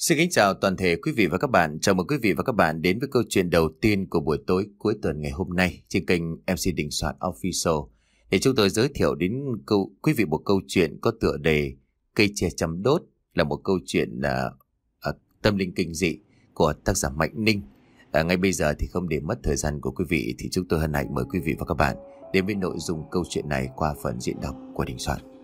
Xin kính chào toàn thể quý vị và các bạn. Chào mừng quý vị và các bạn đến với câu chuyện đầu tiên của buổi tối cuối tuần ngày hôm nay trên kênh MC Đình Soạn Official. Để chúng tôi giới thiệu đến câu, quý vị một câu chuyện có tựa đề Cây tre chấm đốt là một câu chuyện uh, uh, tâm linh kinh dị của tác giả Mạnh Ninh. Uh, ngay bây giờ thì không để mất thời gian của quý vị thì chúng tôi hân hạnh mời quý vị và các bạn đến với nội dung câu chuyện này qua phần diễn đọc của Đình Soạn.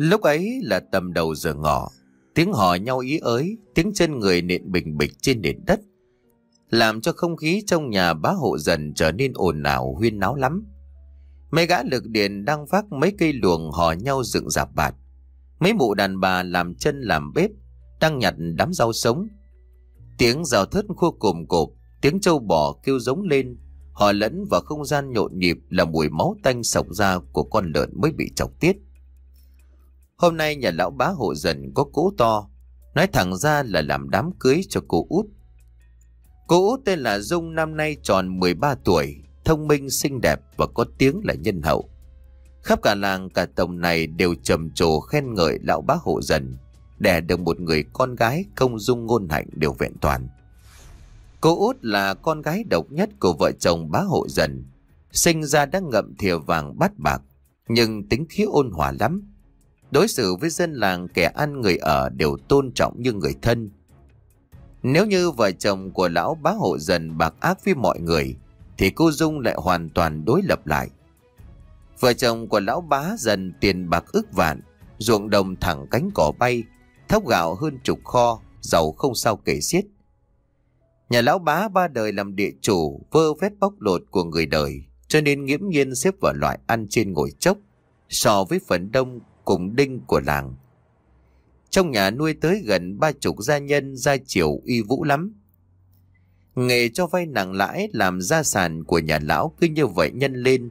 Lúc ấy là tầm đầu giờ ngọ, tiếng hò nhau ý ới, tiếng chân người nện bình bịch trên nền đất, làm cho không khí trong nhà bá hộ dần trở nên ồn ào huyên náo lắm. Mấy gã lực điện đang vác mấy cây luồng hò nhau dựng dạp bạt. Mấy mụ đàn bà làm chân làm bếp, đang nhặt đám rau sống. Tiếng rào thớt khua cồm cộp, tiếng trâu bò kêu giống lên, họ lẫn vào không gian nhộn nhịp là mùi máu tanh sọc ra của con lợn mới bị chọc tiết. Hôm nay nhà lão bá hộ dần có cỗ to, nói thẳng ra là làm đám cưới cho cô út. Cô út tên là Dung năm nay tròn 13 tuổi, thông minh xinh đẹp và có tiếng là nhân hậu. Khắp cả làng cả tổng này đều trầm trồ khen ngợi lão bá hộ dần, đẻ được một người con gái công dung ngôn hạnh đều vẹn toàn. Cô út là con gái độc nhất của vợ chồng bá hộ dần, sinh ra đã ngậm thìa vàng bát bạc, nhưng tính khí ôn hòa lắm Đối xử với dân làng kẻ ăn người ở đều tôn trọng như người thân. Nếu như vợ chồng của lão bá hộ dần bạc ác với mọi người, thì cô Dung lại hoàn toàn đối lập lại. Vợ chồng của lão bá dần tiền bạc ức vạn, ruộng đồng thẳng cánh cỏ bay, thóc gạo hơn chục kho, giàu không sao kể xiết. Nhà lão bá ba đời làm địa chủ, vơ vét bóc lột của người đời, cho nên nghiễm nhiên xếp vào loại ăn trên ngồi chốc, so với phần đông cùng đinh của làng. Trong nhà nuôi tới gần ba chục gia nhân gia triều uy vũ lắm. Nghề cho vay nặng lãi làm gia sản của nhà lão cứ như vậy nhân lên.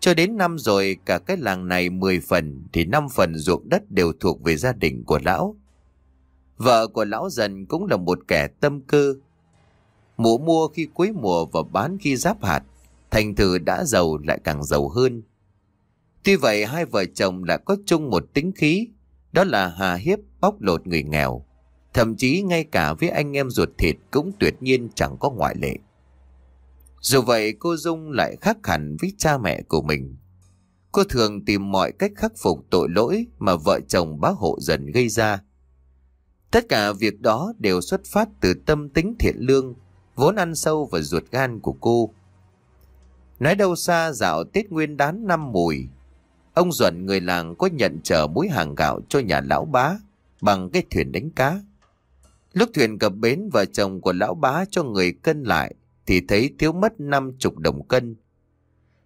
Cho đến năm rồi cả cái làng này 10 phần thì 5 phần ruộng đất đều thuộc về gia đình của lão. Vợ của lão dần cũng là một kẻ tâm cơ. Mùa mua khi cuối mùa và bán khi giáp hạt, thành thử đã giàu lại càng giàu hơn. Tuy vậy hai vợ chồng đã có chung một tính khí, đó là hà hiếp bóc lột người nghèo. Thậm chí ngay cả với anh em ruột thịt cũng tuyệt nhiên chẳng có ngoại lệ. Dù vậy cô Dung lại khác hẳn với cha mẹ của mình. Cô thường tìm mọi cách khắc phục tội lỗi mà vợ chồng bá hộ dần gây ra. Tất cả việc đó đều xuất phát từ tâm tính thiện lương, vốn ăn sâu vào ruột gan của cô. Nói đâu xa dạo Tết Nguyên đán năm mùi, Ông Duẩn, người làng có nhận chở mối hàng gạo cho nhà lão bá bằng cái thuyền đánh cá. Lúc thuyền cập bến, vợ chồng của lão bá cho người cân lại thì thấy thiếu mất năm chục đồng cân.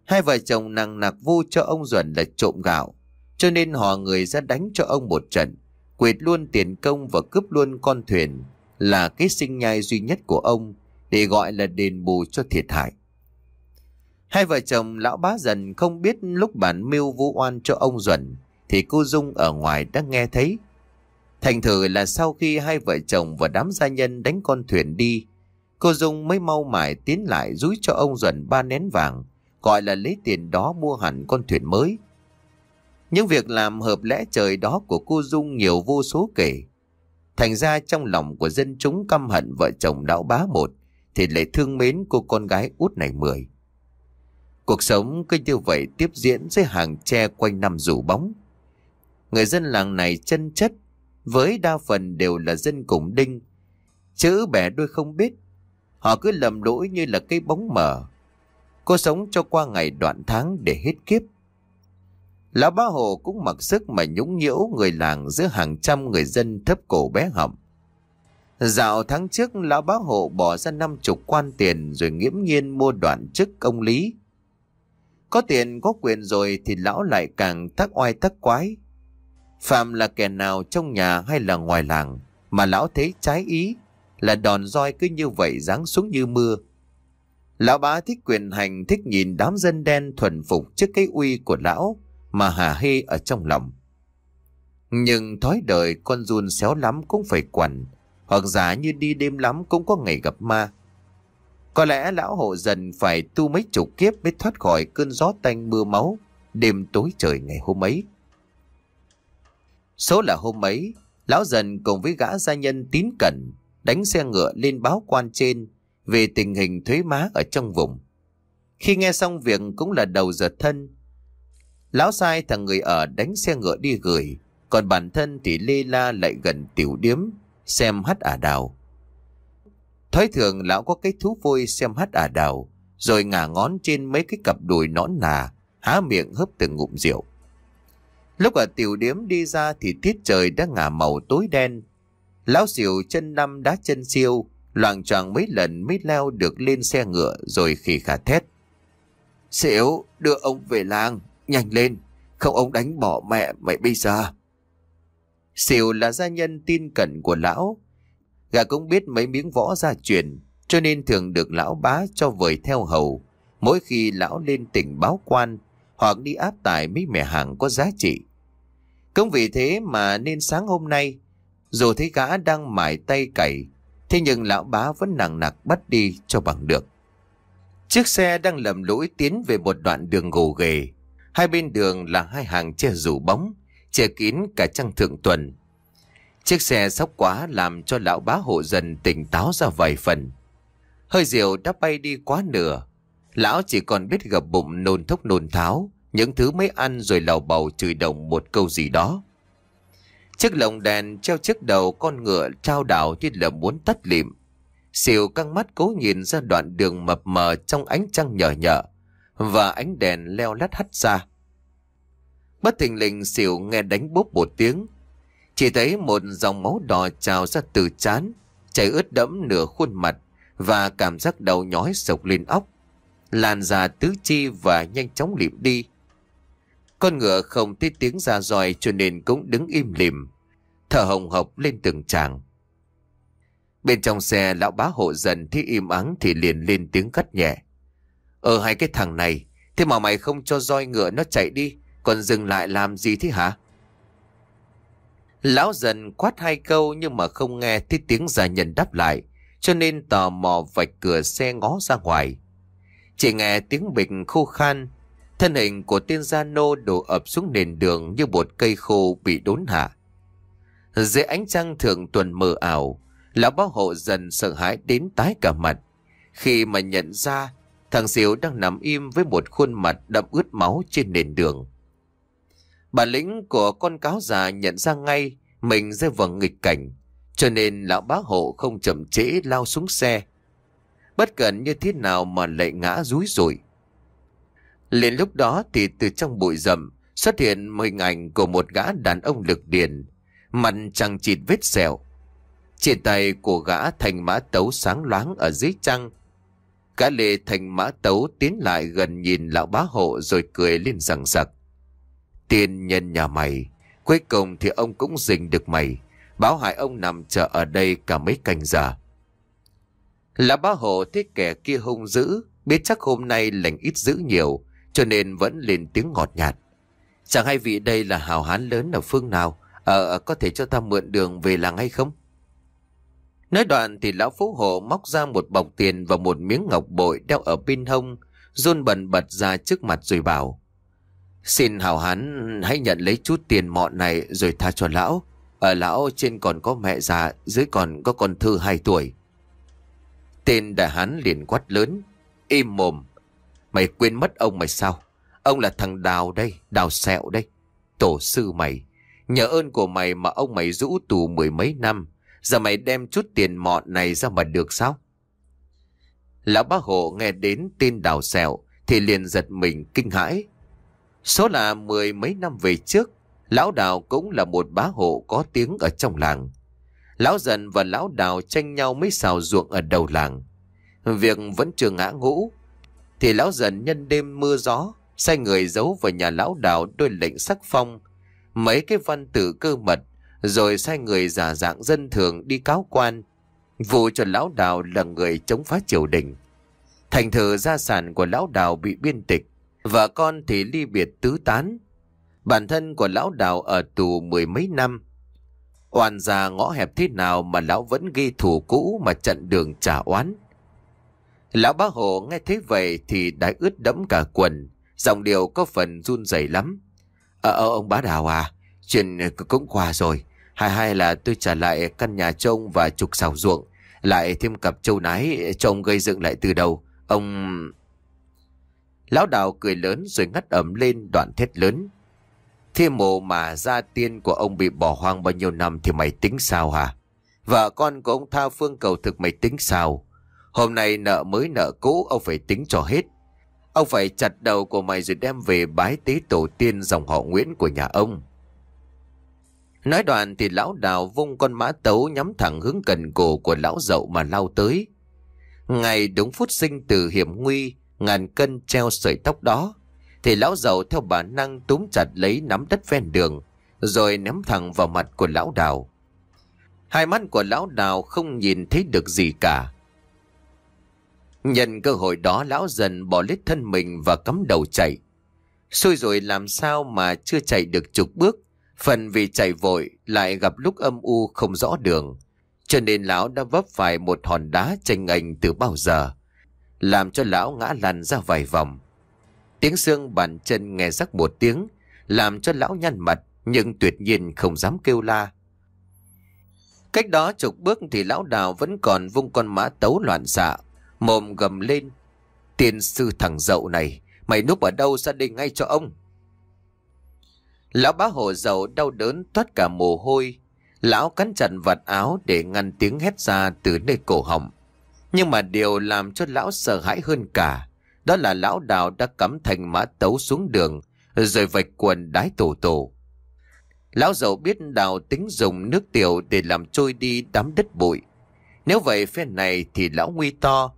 Hai vợ chồng nặng nặc vu cho ông Duẩn là trộm gạo, cho nên họ người ra đánh cho ông một trận, quệt luôn tiền công và cướp luôn con thuyền là cái sinh nhai duy nhất của ông, để gọi là đền bù cho thiệt hại. Hai vợ chồng lão bá dần không biết lúc bản mưu vu oan cho ông Duẩn thì cô Dung ở ngoài đã nghe thấy. Thành thử là sau khi hai vợ chồng và đám gia nhân đánh con thuyền đi, cô Dung mới mau mải tiến lại rúi cho ông Duẩn ba nén vàng, gọi là lấy tiền đó mua hẳn con thuyền mới. Những việc làm hợp lẽ trời đó của cô Dung nhiều vô số kể. Thành ra trong lòng của dân chúng căm hận vợ chồng lão bá một, thì lại thương mến cô con gái út này mười. Cuộc sống cứ như vậy tiếp diễn dưới hàng tre quanh năm rủ bóng. Người dân làng này chân chất, với đa phần đều là dân cùng đinh. Chữ bẻ đôi không biết, họ cứ lầm lỗi như là cây bóng mờ. Cô sống cho qua ngày đoạn tháng để hết kiếp. Lão bá hồ cũng mặc sức mà nhũng nhiễu người làng giữa hàng trăm người dân thấp cổ bé họng. Dạo tháng trước lão bá hộ bỏ ra năm chục quan tiền rồi nghiễm nhiên mua đoạn chức công lý có tiền, có quyền rồi thì lão lại càng thắc oai thắc quái. Phạm là kẻ nào trong nhà hay là ngoài làng mà lão thấy trái ý là đòn roi cứ như vậy giáng xuống như mưa. Lão bá thích quyền hành, thích nhìn đám dân đen thuần phục trước cái uy của lão mà hà hê ở trong lòng. Nhưng thói đời con run xéo lắm cũng phải quằn, hoặc giả như đi đêm lắm cũng có ngày gặp ma. Có lẽ lão hộ dần phải tu mấy chục kiếp mới thoát khỏi cơn gió tanh mưa máu đêm tối trời ngày hôm ấy. Số là hôm ấy, lão dần cùng với gã gia nhân tín cẩn đánh xe ngựa lên báo quan trên về tình hình thuế má ở trong vùng. Khi nghe xong việc cũng là đầu giờ thân, lão sai thằng người ở đánh xe ngựa đi gửi, còn bản thân thì lê la lại gần tiểu điếm xem hát ả đào. Thói thường lão có cái thú vui xem hát ả đào, rồi ngả ngón trên mấy cái cặp đùi nõn nà, há miệng hớp từng ngụm rượu. Lúc ở tiểu điếm đi ra thì tiết trời đã ngả màu tối đen. Lão xỉu chân năm đá chân siêu, loạn tròn mấy lần mới leo được lên xe ngựa rồi khỉ khả thét. Xỉu, đưa ông về làng, nhanh lên, không ông đánh bỏ mẹ mày bây giờ. Xỉu là gia nhân tin cẩn của lão gã cũng biết mấy miếng võ gia truyền, cho nên thường được lão bá cho vời theo hầu. Mỗi khi lão lên tỉnh báo quan, hoặc đi áp tải mấy mẹ hàng có giá trị. Cũng vì thế mà nên sáng hôm nay, dù thấy gã đang mải tay cày, thế nhưng lão bá vẫn nặng nặc bắt đi cho bằng được. Chiếc xe đang lầm lũi tiến về một đoạn đường gồ ghề. Hai bên đường là hai hàng che rủ bóng, che kín cả trăng thượng tuần. Chiếc xe sóc quá làm cho lão bá hộ dần tỉnh táo ra vài phần. Hơi rượu đã bay đi quá nửa. Lão chỉ còn biết gập bụng nôn thốc nôn tháo, những thứ mới ăn rồi lầu bầu chửi đồng một câu gì đó. Chiếc lồng đèn treo trước đầu con ngựa trao đảo như là muốn tắt lịm. Siêu căng mắt cố nhìn ra đoạn đường mập mờ trong ánh trăng nhở nhợ và ánh đèn leo lắt hắt ra. Bất thình lình xỉu nghe đánh bốp một tiếng. Chỉ thấy một dòng máu đỏ trào ra từ chán, chảy ướt đẫm nửa khuôn mặt và cảm giác đầu nhói sộc lên óc. Làn da tứ chi và nhanh chóng lịm đi. Con ngựa không thấy tiếng ra roi cho nên cũng đứng im lìm, thở hồng hộc lên từng tràng. Bên trong xe lão bá hộ dần thấy im ắng thì liền lên tiếng gắt nhẹ. Ờ hai cái thằng này, thế mà mày không cho roi ngựa nó chạy đi, còn dừng lại làm gì thế hả? Lão dần quát hai câu nhưng mà không nghe thấy tiếng gia nhân đáp lại, cho nên tò mò vạch cửa xe ngó ra ngoài. Chỉ nghe tiếng bịch khô khan, thân hình của tên gia nô đổ ập xuống nền đường như một cây khô bị đốn hạ. Dưới ánh trăng thường tuần mờ ảo, lão bác hộ dần sợ hãi đến tái cả mặt. Khi mà nhận ra thằng Diệu đang nằm im với một khuôn mặt đậm ướt máu trên nền đường. Bản lĩnh của con cáo già nhận ra ngay mình rơi vào nghịch cảnh, cho nên lão bá hộ không chậm trễ lao xuống xe. Bất cẩn như thế nào mà lại ngã rúi rồi. Lên lúc đó thì từ trong bụi rậm xuất hiện hình ảnh của một gã đàn ông lực điền, mặt chẳng chịt vết sẹo. Trên tay của gã thành mã tấu sáng loáng ở dưới trăng. Gã lê thành mã tấu tiến lại gần nhìn lão bá hộ rồi cười lên rằng rằng. Tiên nhân nhà mày, cuối cùng thì ông cũng dình được mày. Báo hại ông nằm chờ ở đây cả mấy canh giờ. Lão bá hộ thấy kẻ kia hung dữ, biết chắc hôm nay lành ít dữ nhiều, cho nên vẫn lên tiếng ngọt nhạt. Chẳng hay vị đây là hào hán lớn ở phương nào, ờ, có thể cho ta mượn đường về làng hay không? Nói đoạn thì lão phú hộ móc ra một bọc tiền và một miếng ngọc bội đeo ở bên hông, run bần bật ra trước mặt rồi bảo. Xin hảo hán hãy nhận lấy chút tiền mọn này rồi tha cho lão. Ở lão trên còn có mẹ già, dưới còn có con thư hai tuổi. Tên đại hán liền quát lớn, im mồm. Mày quên mất ông mày sao? Ông là thằng Đào đây, Đào Sẹo đây. Tổ sư mày. Nhờ ơn của mày mà ông mày rũ tù mười mấy năm. Giờ mày đem chút tiền mọn này ra mà được sao? Lão bác hộ nghe đến tên Đào Sẹo thì liền giật mình kinh hãi. Số là mười mấy năm về trước, Lão Đào cũng là một bá hộ có tiếng ở trong làng. Lão dần và lão đào tranh nhau mấy xào ruộng ở đầu làng. Việc vẫn chưa ngã ngũ, thì lão dần nhân đêm mưa gió, sai người giấu vào nhà lão đào đôi lệnh sắc phong, mấy cái văn tự cơ mật, rồi sai người giả dạng dân thường đi cáo quan, vụ cho lão đào là người chống phá triều đình. Thành thử gia sản của lão đào bị biên tịch, vợ con thì ly biệt tứ tán. Bản thân của lão đào ở tù mười mấy năm. Oan già ngõ hẹp thế nào mà lão vẫn ghi thủ cũ mà chặn đường trả oán. Lão bá hồ nghe thấy vậy thì đã ướt đẫm cả quần, giọng điệu có phần run rẩy lắm. Ờ, ờ ông bá đào à, chuyện cũng qua rồi. Hay hay là tôi trả lại căn nhà trông và trục xào ruộng, lại thêm cặp châu nái cho ông gây dựng lại từ đầu. Ông... Lão đào cười lớn rồi ngắt ẩm lên đoạn thét lớn. Thiên mộ mà gia tiên của ông bị bỏ hoang bao nhiêu năm thì mày tính sao hả? Vợ con của ông Tha Phương cầu thực mày tính sao? Hôm nay nợ mới nợ cũ ông phải tính cho hết. Ông phải chặt đầu của mày rồi đem về bái tế tổ tiên dòng họ Nguyễn của nhà ông. Nói đoạn thì lão đào vung con mã tấu nhắm thẳng hướng cần cổ của lão dậu mà lao tới. Ngày đúng phút sinh từ hiểm nguy, ngàn cân treo sợi tóc đó, thì lão giàu theo bản năng túm chặt lấy nắm đất ven đường, rồi ném thẳng vào mặt của lão đào. Hai mắt của lão đào không nhìn thấy được gì cả. Nhân cơ hội đó lão dần bỏ lết thân mình và cắm đầu chạy. Xui rồi làm sao mà chưa chạy được chục bước, phần vì chạy vội lại gặp lúc âm u không rõ đường. Cho nên lão đã vấp phải một hòn đá tranh ảnh từ bao giờ, làm cho lão ngã lăn ra vài vòng. Tiếng xương bàn chân nghe rắc một tiếng, làm cho lão nhăn mặt nhưng tuyệt nhiên không dám kêu la. Cách đó chục bước thì lão đào vẫn còn vung con mã tấu loạn xạ, mồm gầm lên. Tiên sư thằng dậu này, mày núp ở đâu ra đây ngay cho ông. Lão bá hồ dậu đau đớn toát cả mồ hôi. Lão cắn chặt vạt áo để ngăn tiếng hét ra từ nơi cổ họng. Nhưng mà điều làm cho lão sợ hãi hơn cả, đó là lão đào đã cắm thành mã tấu xuống đường, rồi vạch quần đái tổ tổ. Lão giàu biết đào tính dùng nước tiểu để làm trôi đi đám đất bụi. Nếu vậy phen này thì lão nguy to.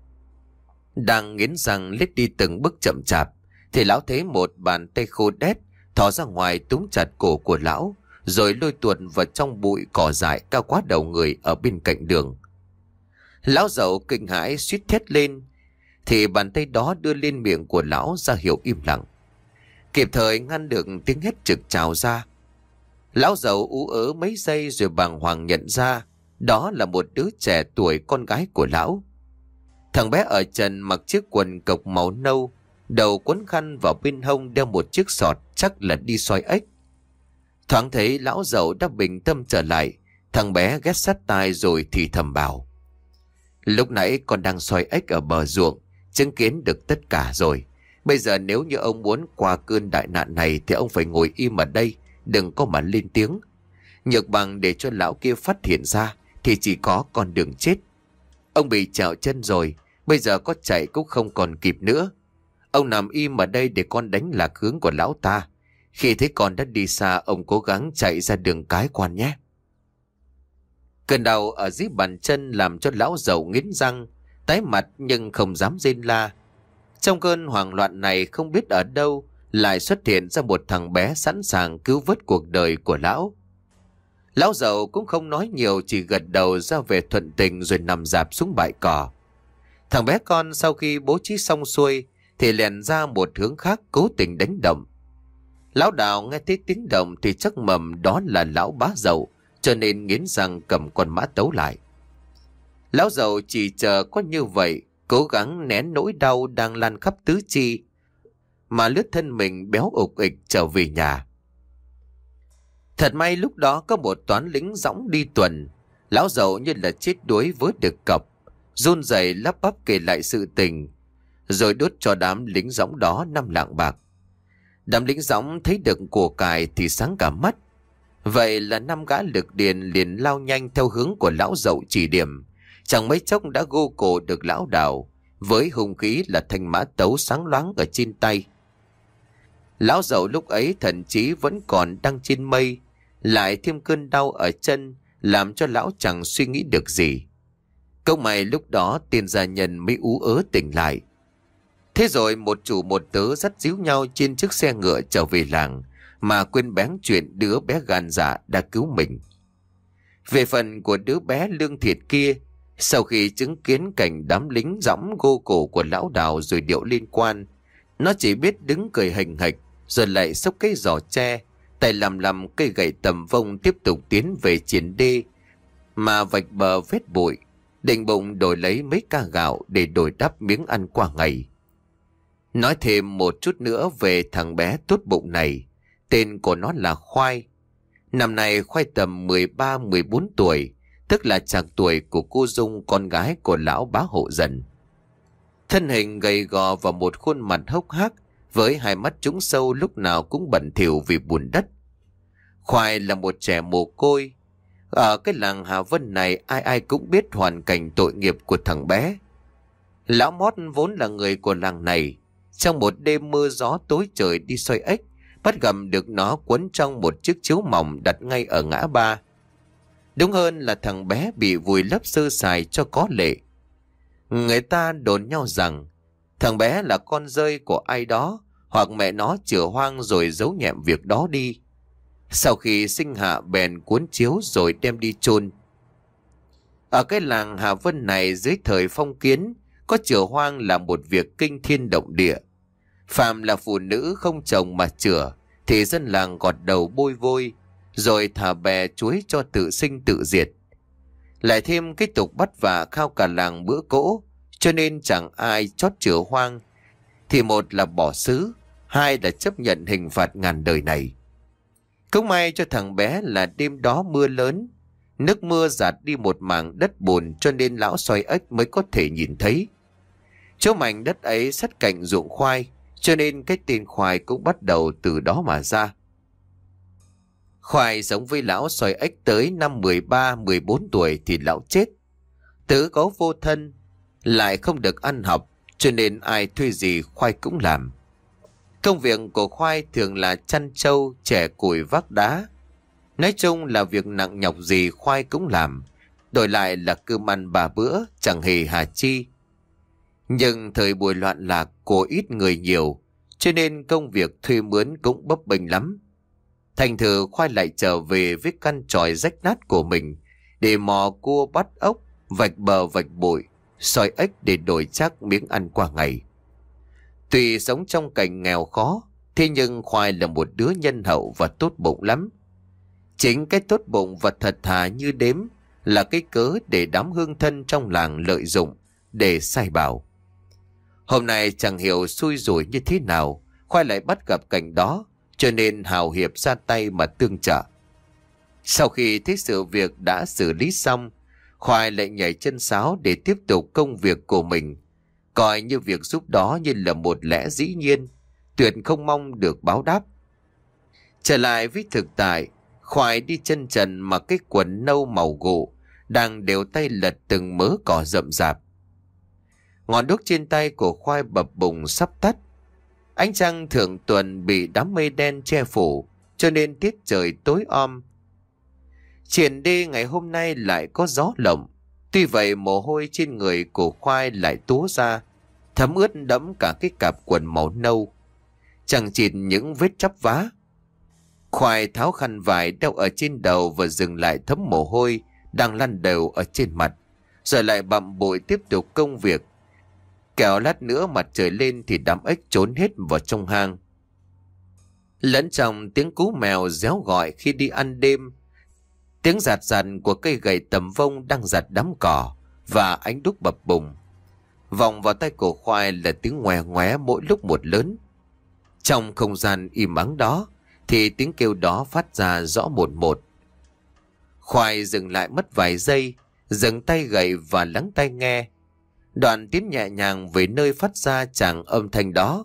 Đang nghiến răng lết đi từng bước chậm chạp, thì lão thấy một bàn tay khô đét thò ra ngoài túm chặt cổ của lão, rồi lôi tuột vào trong bụi cỏ dại cao quá đầu người ở bên cạnh đường. Lão giàu kinh hãi suýt thét lên, thì bàn tay đó đưa lên miệng của lão ra hiệu im lặng. Kịp thời ngăn được tiếng hét trực trào ra. Lão giàu ú ớ mấy giây rồi bàng hoàng nhận ra đó là một đứa trẻ tuổi con gái của lão. Thằng bé ở trần mặc chiếc quần cộc màu nâu, đầu quấn khăn vào bên hông đeo một chiếc sọt chắc là đi soi ếch. Thoáng thấy lão giàu đã bình tâm trở lại, thằng bé ghét sát tai rồi thì thầm bảo. Lúc nãy con đang soi ếch ở bờ ruộng, chứng kiến được tất cả rồi. Bây giờ nếu như ông muốn qua cơn đại nạn này thì ông phải ngồi im ở đây, đừng có mà lên tiếng. Nhược bằng để cho lão kia phát hiện ra thì chỉ có con đường chết. Ông bị trào chân rồi, bây giờ có chạy cũng không còn kịp nữa. Ông nằm im ở đây để con đánh lạc hướng của lão ta. Khi thấy con đã đi xa, ông cố gắng chạy ra đường cái quan nhé. Cơn đau ở dưới bàn chân làm cho lão giàu nghiến răng, tái mặt nhưng không dám rên la. Trong cơn hoảng loạn này không biết ở đâu lại xuất hiện ra một thằng bé sẵn sàng cứu vớt cuộc đời của lão. Lão giàu cũng không nói nhiều chỉ gật đầu ra về thuận tình rồi nằm dạp xuống bãi cỏ. Thằng bé con sau khi bố trí xong xuôi thì lèn ra một hướng khác cố tình đánh động. Lão đào nghe thấy tiếng động thì chắc mầm đó là lão bá dậu cho nên nghiến răng cầm con mã tấu lại. Lão giàu chỉ chờ có như vậy, cố gắng nén nỗi đau đang lan khắp tứ chi, mà lướt thân mình béo ục ịch trở về nhà. Thật may lúc đó có một toán lính dõng đi tuần, lão giàu như là chết đuối với được cọc, run rẩy lắp bắp kể lại sự tình, rồi đốt cho đám lính dõng đó năm lạng bạc. Đám lính dõng thấy được của cải thì sáng cả mắt. Vậy là năm gã lực điền liền lao nhanh theo hướng của lão dậu chỉ điểm, Chẳng mấy chốc đã gô cổ được lão đào Với hung khí là thanh mã tấu sáng loáng ở trên tay. Lão dậu lúc ấy thậm chí vẫn còn đang trên mây Lại thêm cơn đau ở chân Làm cho lão chẳng suy nghĩ được gì. Câu mày lúc đó tiền gia nhân mới ú ớ tỉnh lại. Thế rồi một chủ một tớ dắt díu nhau trên chiếc xe ngựa trở về làng mà quên bén chuyện đứa bé gan dạ đã cứu mình Về phần của đứa bé lương thiệt kia sau khi chứng kiến cảnh đám lính dõng gô cổ của lão đào rồi điệu liên quan, nó chỉ biết đứng cười hình hạch rồi lại xốc cái giỏ tre, Tay làm làm cây gậy tầm vông tiếp tục tiến về chiến đê mà vạch bờ vết bụi, định bụng đổi lấy mấy ca gạo để đổi đắp miếng ăn qua ngày. Nói thêm một chút nữa về thằng bé tốt bụng này, tên của nó là Khoai. Năm nay Khoai tầm 13-14 tuổi, tức là chạc tuổi của cô Dung con gái của lão bá hộ dần. Thân hình gầy gò và một khuôn mặt hốc hác với hai mắt trúng sâu lúc nào cũng bẩn thỉu vì buồn đất. Khoai là một trẻ mồ côi. Ở cái làng Hà Vân này ai ai cũng biết hoàn cảnh tội nghiệp của thằng bé. Lão Mót vốn là người của làng này. Trong một đêm mưa gió tối trời đi xoay ếch, bắt gặp được nó quấn trong một chiếc chiếu mỏng đặt ngay ở ngã ba. Đúng hơn là thằng bé bị vùi lấp sơ sài cho có lệ. Người ta đồn nhau rằng thằng bé là con rơi của ai đó hoặc mẹ nó chữa hoang rồi giấu nhẹm việc đó đi. Sau khi sinh hạ bèn cuốn chiếu rồi đem đi chôn Ở cái làng Hà Vân này dưới thời phong kiến, có chữa hoang là một việc kinh thiên động địa. Phạm là phụ nữ không chồng mà chữa, thì dân làng gọt đầu bôi vôi, rồi thả bè chuối cho tự sinh tự diệt. Lại thêm cái tục bắt và khao cả làng bữa cỗ, cho nên chẳng ai chót chữa hoang. Thì một là bỏ xứ, hai là chấp nhận hình phạt ngàn đời này. Cũng may cho thằng bé là đêm đó mưa lớn, nước mưa giạt đi một mảng đất bùn cho nên lão xoay ếch mới có thể nhìn thấy. Chỗ mảnh đất ấy sát cạnh ruộng khoai, cho nên cái tên khoai cũng bắt đầu từ đó mà ra. Khoai sống với lão xoài ếch tới năm 13-14 tuổi thì lão chết. Tứ có vô thân, lại không được ăn học, cho nên ai thuê gì khoai cũng làm. Công việc của khoai thường là chăn trâu, trẻ củi vác đá. Nói chung là việc nặng nhọc gì khoai cũng làm, đổi lại là cơm ăn bà bữa, chẳng hề hà chi. Nhưng thời buổi loạn lạc của ít người nhiều, cho nên công việc thuê mướn cũng bấp bênh lắm. Thành thử khoai lại trở về với căn tròi rách nát của mình, để mò cua bắt ốc, vạch bờ vạch bụi, soi ếch để đổi chắc miếng ăn qua ngày. Tuy sống trong cảnh nghèo khó, thế nhưng Khoai là một đứa nhân hậu và tốt bụng lắm. Chính cái tốt bụng và thật thà như đếm là cái cớ để đám hương thân trong làng lợi dụng để sai bảo. Hôm nay chẳng hiểu xui rủi như thế nào, Khoai lại bắt gặp cảnh đó, cho nên hào hiệp ra tay mà tương trợ. Sau khi thấy sự việc đã xử lý xong, Khoai lại nhảy chân sáo để tiếp tục công việc của mình coi như việc giúp đó như là một lẽ dĩ nhiên, tuyệt không mong được báo đáp. Trở lại với thực tại, khoai đi chân trần mà cái quần nâu màu gỗ, đang đều tay lật từng mớ cỏ rậm rạp. Ngọn đuốc trên tay của khoai bập bùng sắp tắt. Ánh trăng thượng tuần bị đám mây đen che phủ, cho nên tiết trời tối om. Triển đi ngày hôm nay lại có gió lộng, Tuy vậy mồ hôi trên người của khoai lại túa ra, thấm ướt đẫm cả cái cặp quần màu nâu. Chẳng chịt những vết chắp vá. Khoai tháo khăn vải đeo ở trên đầu và dừng lại thấm mồ hôi đang lăn đều ở trên mặt. Rồi lại bặm bội tiếp tục công việc. Kẻo lát nữa mặt trời lên thì đám ếch trốn hết vào trong hang. Lẫn trong tiếng cú mèo réo gọi khi đi ăn đêm Tiếng giạt giạt của cây gậy tầm vông đang giặt đám cỏ và ánh đúc bập bùng. Vòng vào tay cổ khoai là tiếng ngoe ngoé mỗi lúc một lớn. Trong không gian im ắng đó thì tiếng kêu đó phát ra rõ một một. Khoai dừng lại mất vài giây, dừng tay gậy và lắng tai nghe. Đoạn tiến nhẹ nhàng về nơi phát ra chàng âm thanh đó.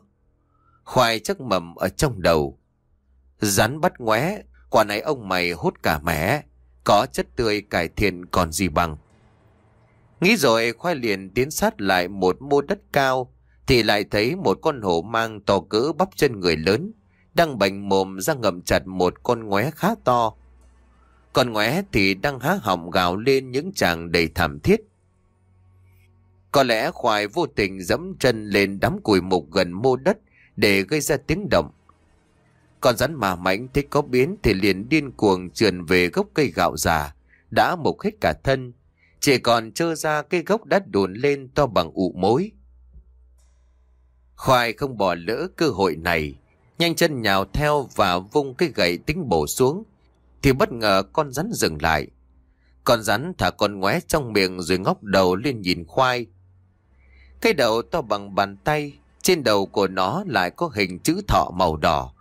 Khoai chắc mầm ở trong đầu. Rắn bắt ngoé, quả này ông mày hút cả mẻ. Có chất tươi cải thiện còn gì bằng. Nghĩ rồi khoai liền tiến sát lại một mô đất cao thì lại thấy một con hổ mang to cỡ bắp chân người lớn đang bành mồm ra ngậm chặt một con ngoé khá to. Con ngoé thì đang há họng gào lên những chàng đầy thảm thiết. Có lẽ khoai vô tình dẫm chân lên đám cùi mục gần mô đất để gây ra tiếng động. Con rắn mà mảnh thích có biến thì liền điên cuồng trườn về gốc cây gạo già, đã mục hết cả thân. Chỉ còn trơ ra cây gốc đã đồn lên to bằng ụ mối. Khoai không bỏ lỡ cơ hội này, Nhanh chân nhào theo và vung cái gậy tính bổ xuống. Thì bất ngờ con rắn dừng lại. Con rắn thả con ngoé trong miệng rồi ngóc đầu lên nhìn khoai. Cái đầu to bằng bàn tay, trên đầu của nó lại có hình chữ thọ màu đỏ.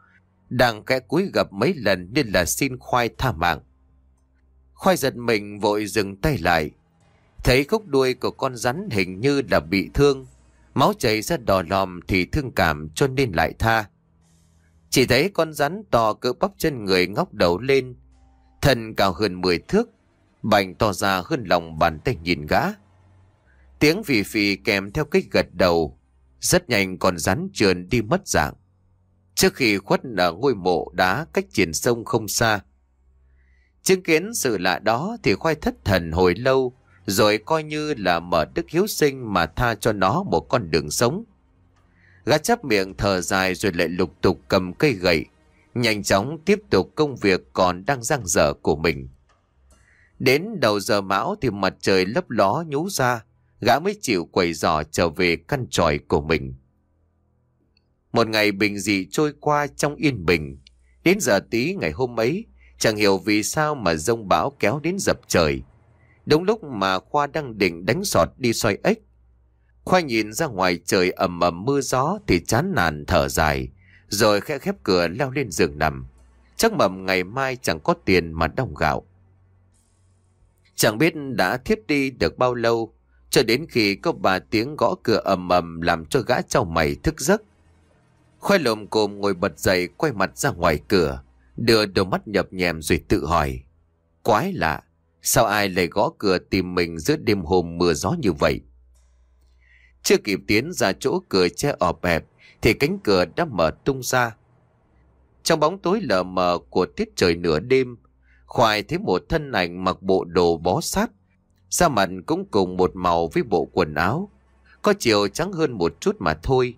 Đang kẽ cúi gặp mấy lần nên là xin khoai tha mạng. Khoai giật mình vội dừng tay lại. Thấy khúc đuôi của con rắn hình như là bị thương. Máu chảy ra đỏ lòm thì thương cảm cho nên lại tha. Chỉ thấy con rắn to cỡ bắp chân người ngóc đầu lên. Thân cao hơn 10 thước. Bành to ra hơn lòng bàn tay nhìn gã. Tiếng phì phì kèm theo cái gật đầu. Rất nhanh còn rắn trườn đi mất dạng. Trước khi khuất ở ngôi mộ đá cách triển sông không xa. Chứng kiến sự lạ đó thì khoai thất thần hồi lâu rồi coi như là mở đức hiếu sinh mà tha cho nó một con đường sống. Gã chắp miệng thở dài rồi lại lục tục cầm cây gậy, nhanh chóng tiếp tục công việc còn đang giang dở của mình. Đến đầu giờ mão thì mặt trời lấp ló nhú ra, gã mới chịu quẩy giỏ trở về căn tròi của mình. Một ngày bình dị trôi qua trong yên bình. Đến giờ tí ngày hôm ấy, chẳng hiểu vì sao mà rông bão kéo đến dập trời. Đúng lúc mà Khoa đang định đánh sọt đi xoay ếch. Khoa nhìn ra ngoài trời ầm ầm mưa gió thì chán nản thở dài, rồi khẽ khép cửa leo lên giường nằm. Chắc mầm ngày mai chẳng có tiền mà đồng gạo. Chẳng biết đã thiếp đi được bao lâu, cho đến khi có bà tiếng gõ cửa ầm ầm làm cho gã trao mày thức giấc. Khoai lồm cồm ngồi bật dậy quay mặt ra ngoài cửa, đưa đôi mắt nhập nhèm rồi tự hỏi. Quái lạ, sao ai lại gõ cửa tìm mình giữa đêm hôm mưa gió như vậy? Chưa kịp tiến ra chỗ cửa che ọp ẹp thì cánh cửa đã mở tung ra. Trong bóng tối lờ mờ của tiết trời nửa đêm, Khoai thấy một thân ảnh mặc bộ đồ bó sát, da mặt cũng cùng một màu với bộ quần áo, có chiều trắng hơn một chút mà thôi.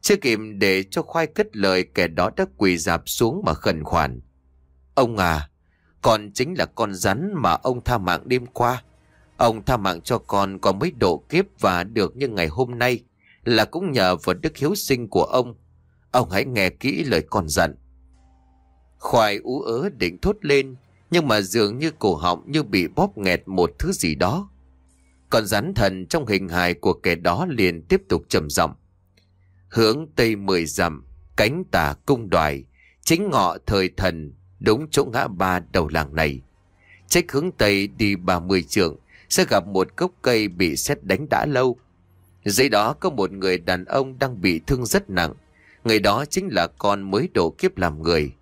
Chưa kịp để cho Khoai cất lời kẻ đó đã quỳ dạp xuống mà khẩn khoản. Ông à, con chính là con rắn mà ông tha mạng đêm qua. Ông tha mạng cho con có mấy độ kiếp và được như ngày hôm nay là cũng nhờ vào đức hiếu sinh của ông. Ông hãy nghe kỹ lời con dặn. Khoai ú ớ định thốt lên nhưng mà dường như cổ họng như bị bóp nghẹt một thứ gì đó. Còn rắn thần trong hình hài của kẻ đó liền tiếp tục trầm giọng Hướng tây mười dặm, cánh tà cung đoài, chính ngọ thời thần, đúng chỗ ngã ba đầu làng này. Trách hướng tây đi ba mươi trượng, sẽ gặp một gốc cây bị xét đánh đã lâu. Dưới đó có một người đàn ông đang bị thương rất nặng. Người đó chính là con mới độ kiếp làm người.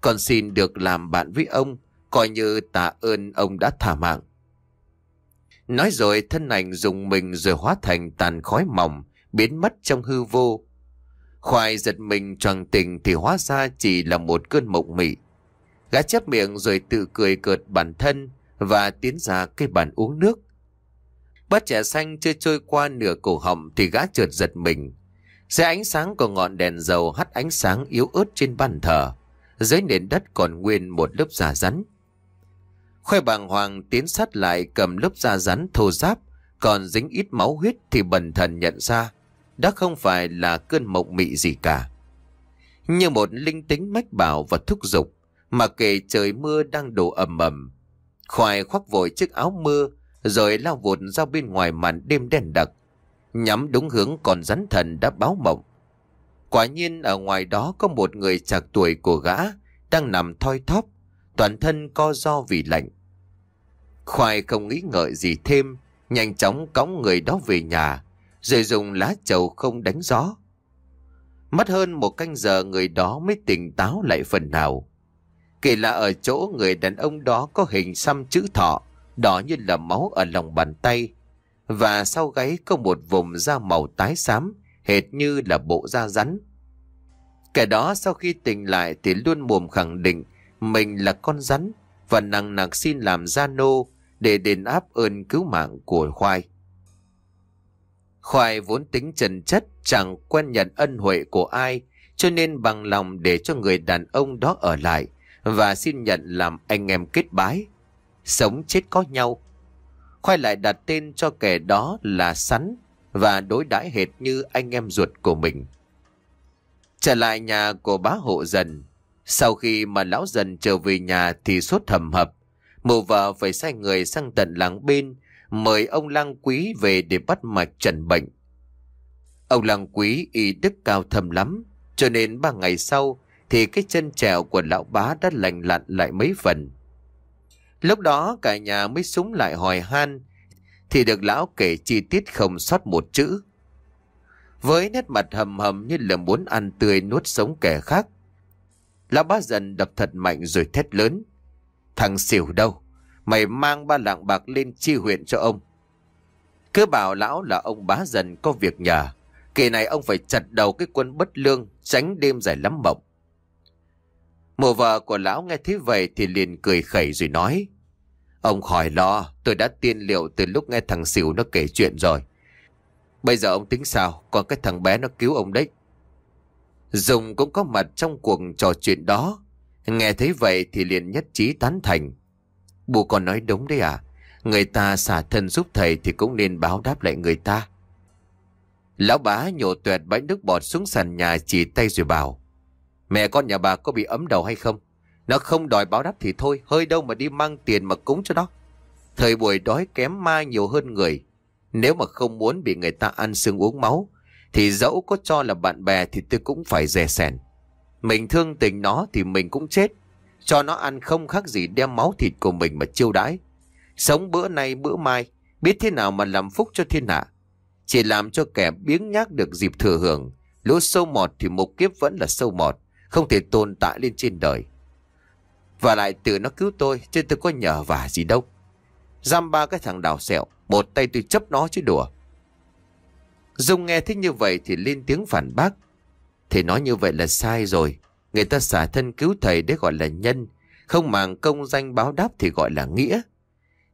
Con xin được làm bạn với ông, coi như tạ ơn ông đã thả mạng. Nói rồi thân ảnh dùng mình rồi hóa thành tàn khói mỏng, biến mất trong hư vô. Khoai giật mình choàng tình thì hóa ra chỉ là một cơn mộng mị. Gã chép miệng rồi tự cười cợt bản thân và tiến ra cây bàn uống nước. Bát trẻ xanh chưa trôi qua nửa cổ họng thì gã trượt giật mình. Xe ánh sáng của ngọn đèn dầu hắt ánh sáng yếu ớt trên bàn thờ. Dưới nền đất còn nguyên một lớp giả rắn. Khoai bàng hoàng tiến sát lại cầm lớp da rắn thô giáp, còn dính ít máu huyết thì bần thần nhận ra đó không phải là cơn mộng mị gì cả. Như một linh tính mách bảo và thúc giục, mà kể trời mưa đang đổ ầm ầm. Khoai khoác vội chiếc áo mưa, rồi lao vụt ra bên ngoài màn đêm đen đặc, nhắm đúng hướng còn rắn thần đã báo mộng. Quả nhiên ở ngoài đó có một người chạc tuổi của gã đang nằm thoi thóp, toàn thân co do vì lạnh. Khoai không nghĩ ngợi gì thêm, nhanh chóng cõng người đó về nhà, rồi dùng lá chầu không đánh gió. Mất hơn một canh giờ người đó mới tỉnh táo lại phần nào. Kể là ở chỗ người đàn ông đó có hình xăm chữ thọ, đỏ như là máu ở lòng bàn tay, và sau gáy có một vùng da màu tái xám, hệt như là bộ da rắn. Kẻ đó sau khi tỉnh lại thì luôn mồm khẳng định mình là con rắn và nặng nặc xin làm gia nô để đền áp ơn cứu mạng của khoai. Khoai vốn tính trần chất, chẳng quen nhận ân huệ của ai, cho nên bằng lòng để cho người đàn ông đó ở lại và xin nhận làm anh em kết bái. Sống chết có nhau. Khoai lại đặt tên cho kẻ đó là Sắn và đối đãi hệt như anh em ruột của mình. Trở lại nhà của bá hộ dần. Sau khi mà lão dần trở về nhà thì sốt thầm hập. Mụ vợ phải sai người sang tận làng bên mời ông lang quý về để bắt mạch trần bệnh. Ông lang quý y đức cao thầm lắm, cho nên ba ngày sau thì cái chân trèo của lão bá đã lành lặn lại mấy phần. Lúc đó cả nhà mới súng lại hỏi han, thì được lão kể chi tiết không sót một chữ. Với nét mặt hầm hầm như là muốn ăn tươi nuốt sống kẻ khác. Lão bá dần đập thật mạnh rồi thét lớn. Thằng xỉu đâu? Mày mang ba lạng bạc lên chi huyện cho ông. Cứ bảo lão là ông bá dần có việc nhờ. Kỳ này ông phải chặt đầu cái quân bất lương, tránh đêm dài lắm mộng. Mùa vợ của lão nghe thế vậy thì liền cười khẩy rồi nói. Ông khỏi lo, tôi đã tiên liệu từ lúc nghe thằng xỉu nó kể chuyện rồi. Bây giờ ông tính sao, còn cái thằng bé nó cứu ông đấy. Dùng cũng có mặt trong cuộc trò chuyện đó. Nghe thấy vậy thì liền nhất trí tán thành. Bù còn nói đúng đấy à, người ta xả thân giúp thầy thì cũng nên báo đáp lại người ta. Lão bá nhổ tuẹt bãi nước bọt xuống sàn nhà chỉ tay rồi bảo. Mẹ con nhà bà có bị ấm đầu hay không? Nó không đòi báo đáp thì thôi, hơi đâu mà đi mang tiền mà cúng cho nó. Thời buổi đói kém ma nhiều hơn người. Nếu mà không muốn bị người ta ăn xương uống máu, thì dẫu có cho là bạn bè thì tôi cũng phải dè sèn. Mình thương tình nó thì mình cũng chết. Cho nó ăn không khác gì đem máu thịt của mình mà chiêu đãi. Sống bữa nay bữa mai, biết thế nào mà làm phúc cho thiên hạ. Chỉ làm cho kẻ biếng nhác được dịp thừa hưởng. Lỗ sâu mọt thì một kiếp vẫn là sâu mọt, không thể tồn tại lên trên đời. Và lại tự nó cứu tôi, chứ tôi có nhờ vả gì đâu. Giam ba cái thằng đào sẹo, một tay tôi chấp nó chứ đùa. Dung nghe thích như vậy thì lên tiếng phản bác. Thì nói như vậy là sai rồi. Người ta xả thân cứu thầy để gọi là nhân. Không màng công danh báo đáp thì gọi là nghĩa.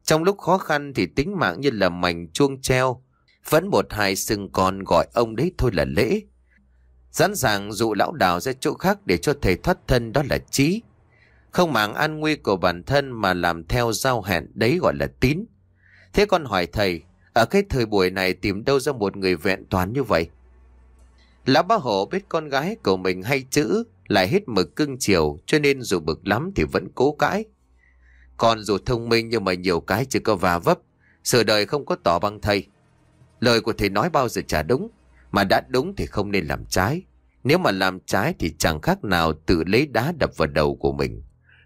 Trong lúc khó khăn thì tính mạng như là mảnh chuông treo. Vẫn một hai sừng còn gọi ông đấy thôi là lễ. Sẵn sàng dụ lão đào ra chỗ khác để cho thầy thoát thân đó là trí. Không màng an nguy của bản thân mà làm theo giao hẹn đấy gọi là tín. Thế con hỏi thầy, ở cái thời buổi này tìm đâu ra một người vẹn toàn như vậy? Lão bá hổ biết con gái của mình hay chữ, lại hết mực cưng chiều cho nên dù bực lắm thì vẫn cố cãi. Còn dù thông minh nhưng mà nhiều cái chưa có va vấp, sự đời không có tỏ bằng thầy. Lời của thầy nói bao giờ chả đúng, mà đã đúng thì không nên làm trái. Nếu mà làm trái thì chẳng khác nào tự lấy đá đập vào đầu của mình.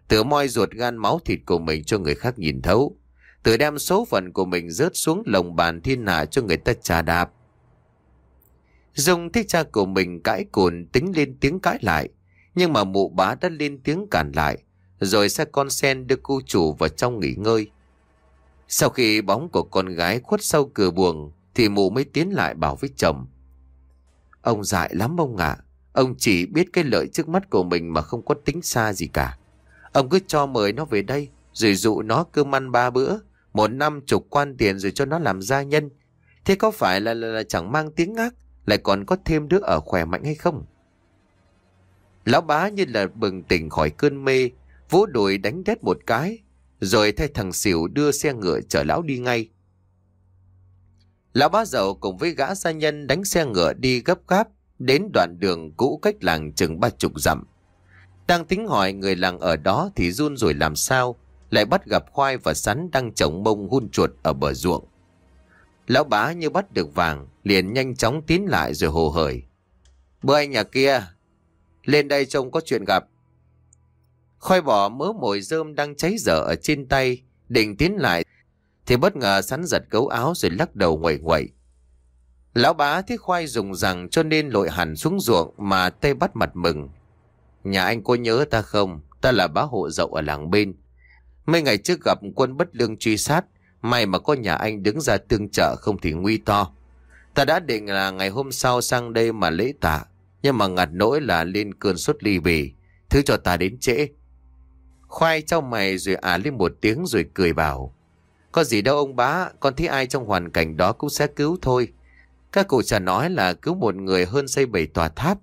Tự moi ruột gan máu thịt của mình cho người khác nhìn thấu. Tự đem số phận của mình rớt xuống lồng bàn thiên hạ cho người ta trà đạp. Dung thích cha của mình cãi cồn tính lên tiếng cãi lại. Nhưng mà mụ bá đã lên tiếng cản lại. Rồi xe con sen đưa cô chủ vào trong nghỉ ngơi. Sau khi bóng của con gái khuất sau cửa buồng thì mụ mới tiến lại bảo với chồng. Ông dại lắm ông ạ. Ông chỉ biết cái lợi trước mắt của mình mà không có tính xa gì cả. Ông cứ cho mời nó về đây, rồi dụ nó cơm ăn ba bữa, một năm chục quan tiền rồi cho nó làm gia nhân. Thế có phải là, là, là chẳng mang tiếng ác, lại còn có thêm đứa ở khỏe mạnh hay không? Lão bá như là bừng tỉnh khỏi cơn mê, vỗ đùi đánh đét một cái, rồi thay thằng xỉu đưa xe ngựa chở lão đi ngay. Lão bá dậu cùng với gã gia nhân đánh xe ngựa đi gấp gáp đến đoạn đường cũ cách làng chừng ba chục dặm. Đang tính hỏi người làng ở đó thì run rồi làm sao, lại bắt gặp khoai và sắn đang trồng mông hun chuột ở bờ ruộng. Lão bá như bắt được vàng, liền nhanh chóng tiến lại rồi hồ hởi. Bữa anh nhà kia, lên đây trông có chuyện gặp. Khoai bỏ mớ mồi rơm đang cháy dở ở trên tay, định tiến lại, thì bất ngờ sắn giật gấu áo rồi lắc đầu nguậy nguậy. Lão bá thấy khoai dùng rằng cho nên lội hẳn xuống ruộng mà tay bắt mặt mừng. Nhà anh có nhớ ta không? Ta là bá hộ dậu ở làng bên. Mấy ngày trước gặp quân bất lương truy sát, may mà có nhà anh đứng ra tương trợ không thì nguy to. Ta đã định là ngày hôm sau sang đây mà lễ tạ, nhưng mà ngặt nỗi là lên cơn sốt ly bì, thứ cho ta đến trễ. Khoai trong mày rồi ả lên một tiếng rồi cười bảo. Có gì đâu ông bá, con thấy ai trong hoàn cảnh đó cũng sẽ cứu thôi. Các cụ chả nói là cứu một người hơn xây bảy tòa tháp.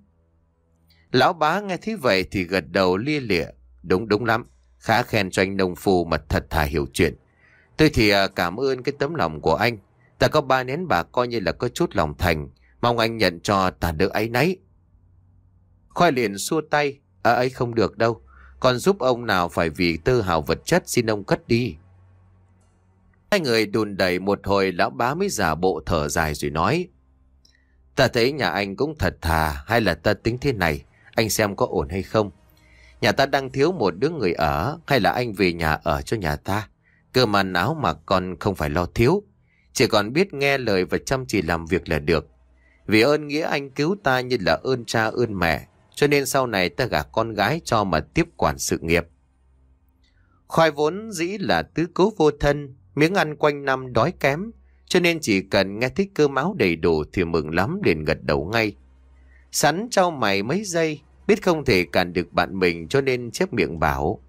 Lão bá nghe thấy vậy thì gật đầu lia lịa. Đúng đúng lắm, khá khen cho anh nông phu mà thật thà hiểu chuyện. Tôi thì à, cảm ơn cái tấm lòng của anh. Ta có ba nén bạc coi như là có chút lòng thành. Mong anh nhận cho ta đỡ ấy nấy. Khoai liền xua tay. À ấy không được đâu. Còn giúp ông nào phải vì tư hào vật chất xin ông cất đi. Hai người đùn đẩy một hồi lão bá mới giả bộ thở dài rồi nói. Ta thấy nhà anh cũng thật thà hay là ta tính thế này. Anh xem có ổn hay không. Nhà ta đang thiếu một đứa người ở hay là anh về nhà ở cho nhà ta. Cơ ăn áo mà con không phải lo thiếu. Chỉ còn biết nghe lời và chăm chỉ làm việc là được. Vì ơn nghĩa anh cứu ta như là ơn cha ơn mẹ. Cho nên sau này ta gả con gái cho mà tiếp quản sự nghiệp. Khoai vốn dĩ là tứ cố vô thân, miếng ăn quanh năm đói kém. Cho nên chỉ cần nghe thích cơm áo đầy đủ thì mừng lắm liền gật đầu ngay. Sắn trao mày mấy giây, biết không thể cản được bạn mình cho nên chép miệng bảo.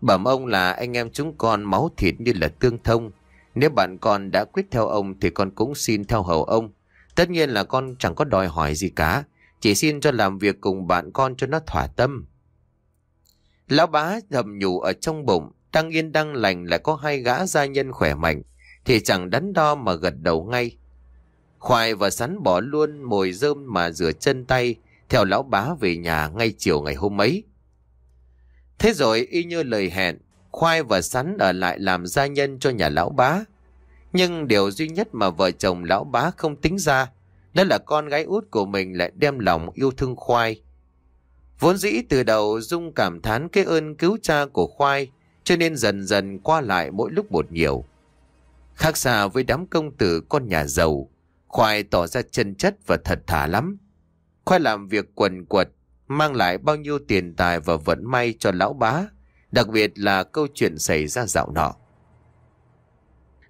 Bẩm ông là anh em chúng con máu thịt như là tương thông. Nếu bạn con đã quyết theo ông thì con cũng xin theo hầu ông. Tất nhiên là con chẳng có đòi hỏi gì cả. Chỉ xin cho làm việc cùng bạn con cho nó thỏa tâm. Lão bá thầm nhủ ở trong bụng, đang yên đang lành lại có hai gã gia nhân khỏe mạnh, thì chẳng đắn đo mà gật đầu ngay. Khoai và sắn bỏ luôn mồi rơm mà rửa chân tay, theo lão bá về nhà ngay chiều ngày hôm ấy. Thế rồi y như lời hẹn, Khoai và Sắn ở lại làm gia nhân cho nhà lão bá. Nhưng điều duy nhất mà vợ chồng lão bá không tính ra, đó là con gái út của mình lại đem lòng yêu thương Khoai. Vốn dĩ từ đầu Dung cảm thán cái ơn cứu cha của Khoai, cho nên dần dần qua lại mỗi lúc một nhiều. Khác xa với đám công tử con nhà giàu, Khoai tỏ ra chân chất và thật thà lắm. Khoai làm việc quần quật, mang lại bao nhiêu tiền tài và vận may cho lão bá, đặc biệt là câu chuyện xảy ra dạo nọ.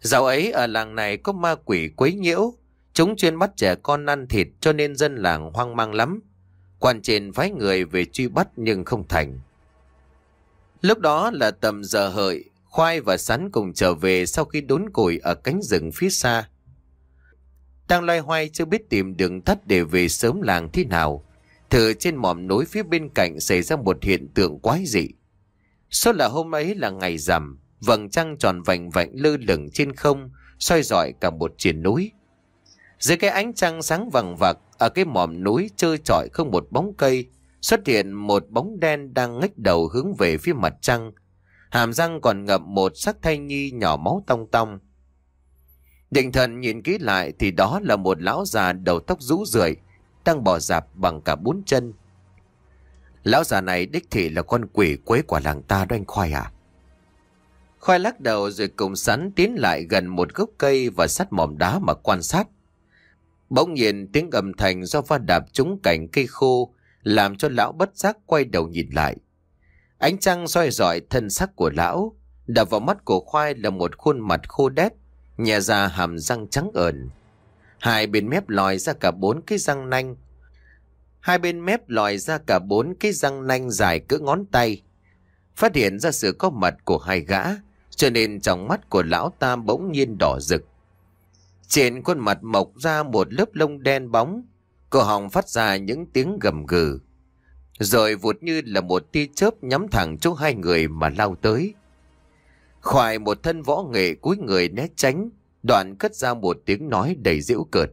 Dạo ấy ở làng này có ma quỷ quấy nhiễu, chúng chuyên bắt trẻ con ăn thịt cho nên dân làng hoang mang lắm. Quan trên phái người về truy bắt nhưng không thành. Lúc đó là tầm giờ hợi, khoai và sắn cùng trở về sau khi đốn củi ở cánh rừng phía xa. Đang loay hoay chưa biết tìm đường tắt để về sớm làng thế nào. Thử trên mỏm núi phía bên cạnh xảy ra một hiện tượng quái dị. Số là hôm ấy là ngày rằm, vầng trăng tròn vành vạnh lơ lửng trên không, soi rọi cả một triển núi. Dưới cái ánh trăng sáng vằng vặc, ở cái mỏm núi trơ trọi không một bóng cây, xuất hiện một bóng đen đang ngách đầu hướng về phía mặt trăng. Hàm răng còn ngậm một sắc thai nhi nhỏ máu tong tong. Định thần nhìn kỹ lại thì đó là một lão già đầu tóc rũ rượi, đang bò dạp bằng cả bốn chân. Lão già này đích thị là con quỷ quấy quả làng ta đó anh Khoai à? Khoai lắc đầu rồi cùng sắn tiến lại gần một gốc cây và sắt mỏm đá mà quan sát. Bỗng nhiên tiếng ầm thành do va đạp trúng cảnh cây khô làm cho lão bất giác quay đầu nhìn lại. Ánh trăng soi rọi thân sắc của lão, đập vào mắt của Khoai là một khuôn mặt khô đét, nhà ra hàm răng trắng ẩn. Hai bên mép lòi ra cả bốn cái răng nanh. Hai bên mép lòi ra cả bốn cái răng nanh dài cỡ ngón tay. Phát hiện ra sự có mặt của hai gã, cho nên trong mắt của lão ta bỗng nhiên đỏ rực. Trên khuôn mặt mọc ra một lớp lông đen bóng, cổ họng phát ra những tiếng gầm gừ. Rồi vụt như là một tia chớp nhắm thẳng chỗ hai người mà lao tới. Khoai một thân võ nghệ cúi người né tránh, đoạn cất ra một tiếng nói đầy giễu cợt.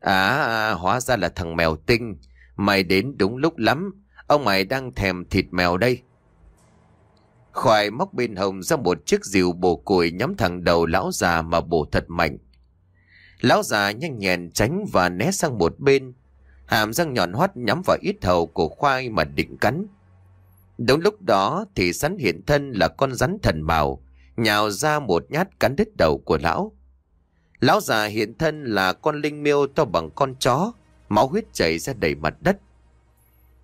À, à, hóa ra là thằng mèo tinh, mày đến đúng lúc lắm, ông mày đang thèm thịt mèo đây. Khoai móc bên hồng ra một chiếc rìu bổ củi nhắm thẳng đầu lão già mà bổ thật mạnh. Lão già nhanh nhẹn tránh và né sang một bên, hàm răng nhọn hoắt nhắm vào ít hầu của khoai mà định cắn. Đúng lúc đó thì rắn hiện thân là con rắn thần bào, nhào ra một nhát cắn đứt đầu của lão. Lão già hiện thân là con linh miêu to bằng con chó, máu huyết chảy ra đầy mặt đất.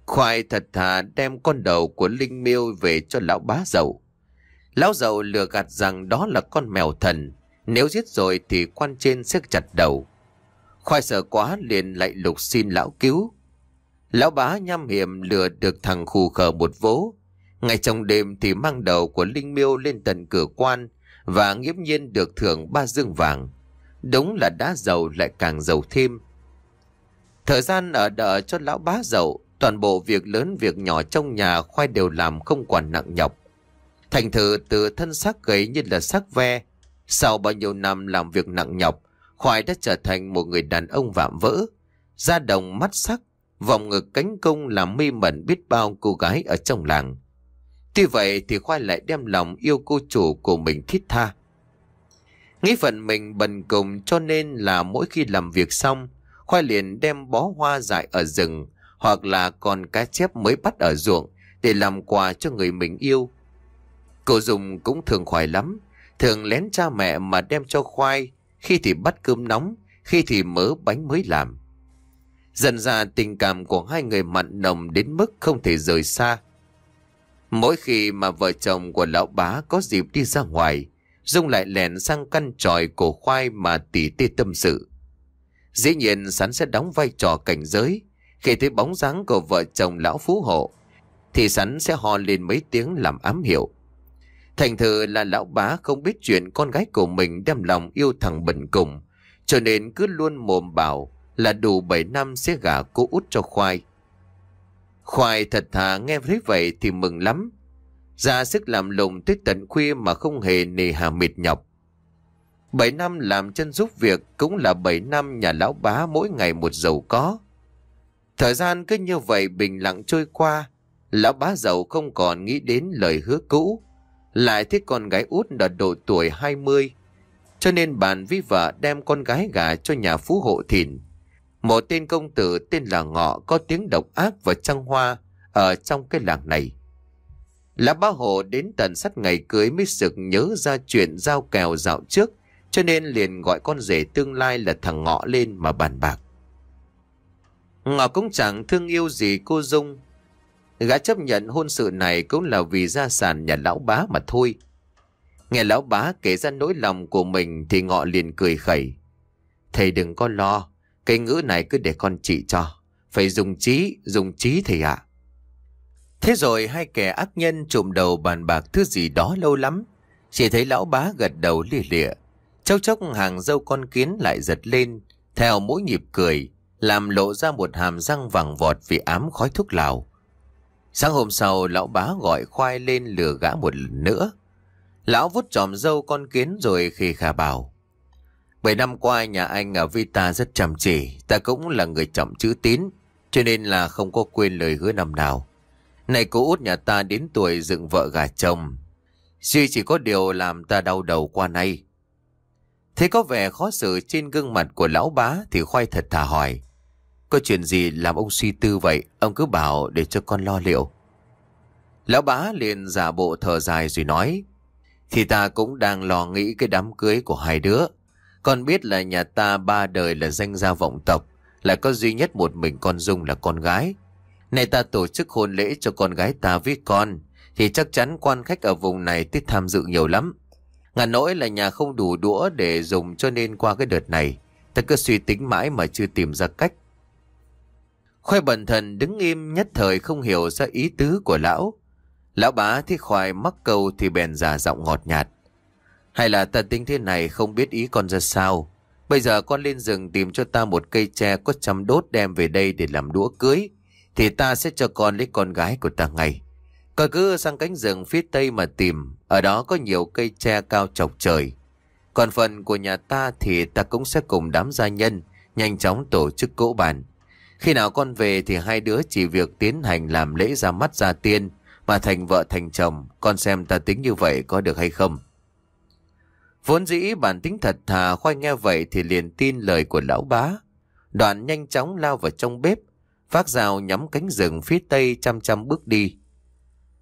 Khoai thật thà đem con đầu của linh miêu về cho lão bá dậu. Lão dậu lừa gạt rằng đó là con mèo thần, nếu giết rồi thì quan trên sẽ chặt đầu. Khoai sợ quá liền lại lục xin lão cứu. Lão bá nham hiểm lừa được thằng khù khờ một vố. ngay trong đêm thì mang đầu của Linh Miêu lên tận cửa quan và nghiễm nhiên được thưởng ba dương vàng. Đúng là đã giàu lại càng giàu thêm. Thời gian ở đợi cho lão bá giàu, toàn bộ việc lớn việc nhỏ trong nhà khoai đều làm không quản nặng nhọc. Thành thử từ thân xác gầy như là xác ve. Sau bao nhiêu năm làm việc nặng nhọc, khoai đã trở thành một người đàn ông vạm vỡ. Da đồng mắt sắc, vòng ngực cánh công làm mê mẩn biết bao cô gái ở trong làng. Tuy vậy thì Khoai lại đem lòng yêu cô chủ của mình thiết tha. Nghĩ phận mình bần cùng cho nên là mỗi khi làm việc xong, Khoai liền đem bó hoa dại ở rừng hoặc là con cá chép mới bắt ở ruộng để làm quà cho người mình yêu. Cô dung cũng thường khoái lắm, thường lén cha mẹ mà đem cho khoai, khi thì bắt cơm nóng, khi thì mớ bánh mới làm. Dần ra tình cảm của hai người mặn nồng đến mức không thể rời xa. Mỗi khi mà vợ chồng của lão bá có dịp đi ra ngoài, Dung lại lèn sang căn tròi của khoai mà tỉ tê tâm sự. Dĩ nhiên sắn sẽ đóng vai trò cảnh giới, khi thấy bóng dáng của vợ chồng lão phú hộ, thì sắn sẽ ho lên mấy tiếng làm ám hiệu. Thành thử là lão bá không biết chuyện con gái của mình đem lòng yêu thằng bẩn cùng, cho nên cứ luôn mồm bảo là đủ 7 năm sẽ gả cô út cho khoai. Khoai thật thà nghe thấy vậy thì mừng lắm. Ra sức làm lùng tới tận khuya mà không hề nề hà mệt nhọc. 7 năm làm chân giúp việc cũng là 7 năm nhà lão bá mỗi ngày một giàu có. Thời gian cứ như vậy bình lặng trôi qua, lão bá giàu không còn nghĩ đến lời hứa cũ. Lại thích con gái út đã độ tuổi 20, cho nên bàn với vợ đem con gái gả cho nhà phú hộ thìn. Một tên công tử tên là Ngọ có tiếng độc ác và trăng hoa ở trong cái làng này. lá bá hộ đến tận sát ngày cưới mới sực nhớ ra chuyện giao kèo dạo trước, cho nên liền gọi con rể tương lai là thằng Ngọ lên mà bàn bạc. Ngọ cũng chẳng thương yêu gì cô Dung. Gã chấp nhận hôn sự này cũng là vì gia sản nhà lão bá mà thôi. Nghe lão bá kể ra nỗi lòng của mình thì Ngọ liền cười khẩy. Thầy đừng có lo, cái ngữ này cứ để con chị cho. Phải dùng trí, dùng trí thầy ạ. Thế rồi hai kẻ ác nhân trộm đầu bàn bạc thứ gì đó lâu lắm. Chỉ thấy lão bá gật đầu lìa lịa. Chốc chốc hàng dâu con kiến lại giật lên, theo mỗi nhịp cười, làm lộ ra một hàm răng vàng vọt vì ám khói thuốc lào. Sáng hôm sau, lão bá gọi khoai lên lừa gã một lần nữa. Lão vút tròm dâu con kiến rồi khi khả bảo. Bảy năm qua nhà anh ở Vita rất chăm chỉ, ta cũng là người trọng chữ tín, cho nên là không có quên lời hứa năm nào. Này cô út nhà ta đến tuổi dựng vợ gà chồng, duy chỉ có điều làm ta đau đầu qua nay. Thế có vẻ khó xử trên gương mặt của lão bá thì khoai thật thà hỏi. Có chuyện gì làm ông suy tư vậy, ông cứ bảo để cho con lo liệu. Lão bá liền giả bộ thở dài rồi nói. Thì ta cũng đang lo nghĩ cái đám cưới của hai đứa. Con biết là nhà ta ba đời là danh gia vọng tộc, lại có duy nhất một mình con Dung là con gái. Này ta tổ chức hôn lễ cho con gái ta với con, thì chắc chắn quan khách ở vùng này tích tham dự nhiều lắm. Ngàn nỗi là nhà không đủ đũa để dùng cho nên qua cái đợt này, ta cứ suy tính mãi mà chưa tìm ra cách. Khoai bần thần đứng im nhất thời không hiểu ra ý tứ của lão. Lão bá thì khoai mắc câu thì bèn giả giọng ngọt nhạt. Hay là ta tính thế này không biết ý con ra sao. Bây giờ con lên rừng tìm cho ta một cây tre có chăm đốt đem về đây để làm đũa cưới. Thì ta sẽ cho con lấy con gái của ta ngay. Con cứ sang cánh rừng phía tây mà tìm. Ở đó có nhiều cây tre cao chọc trời. Còn phần của nhà ta thì ta cũng sẽ cùng đám gia nhân nhanh chóng tổ chức cỗ bàn. Khi nào con về thì hai đứa chỉ việc tiến hành làm lễ ra mắt gia tiên, mà thành vợ thành chồng. Con xem ta tính như vậy có được hay không? Vốn dĩ bản tính thật thà khoai nghe vậy thì liền tin lời của lão bá. Đoạn nhanh chóng lao vào trong bếp, phát rào nhắm cánh rừng phía tây chăm chăm bước đi.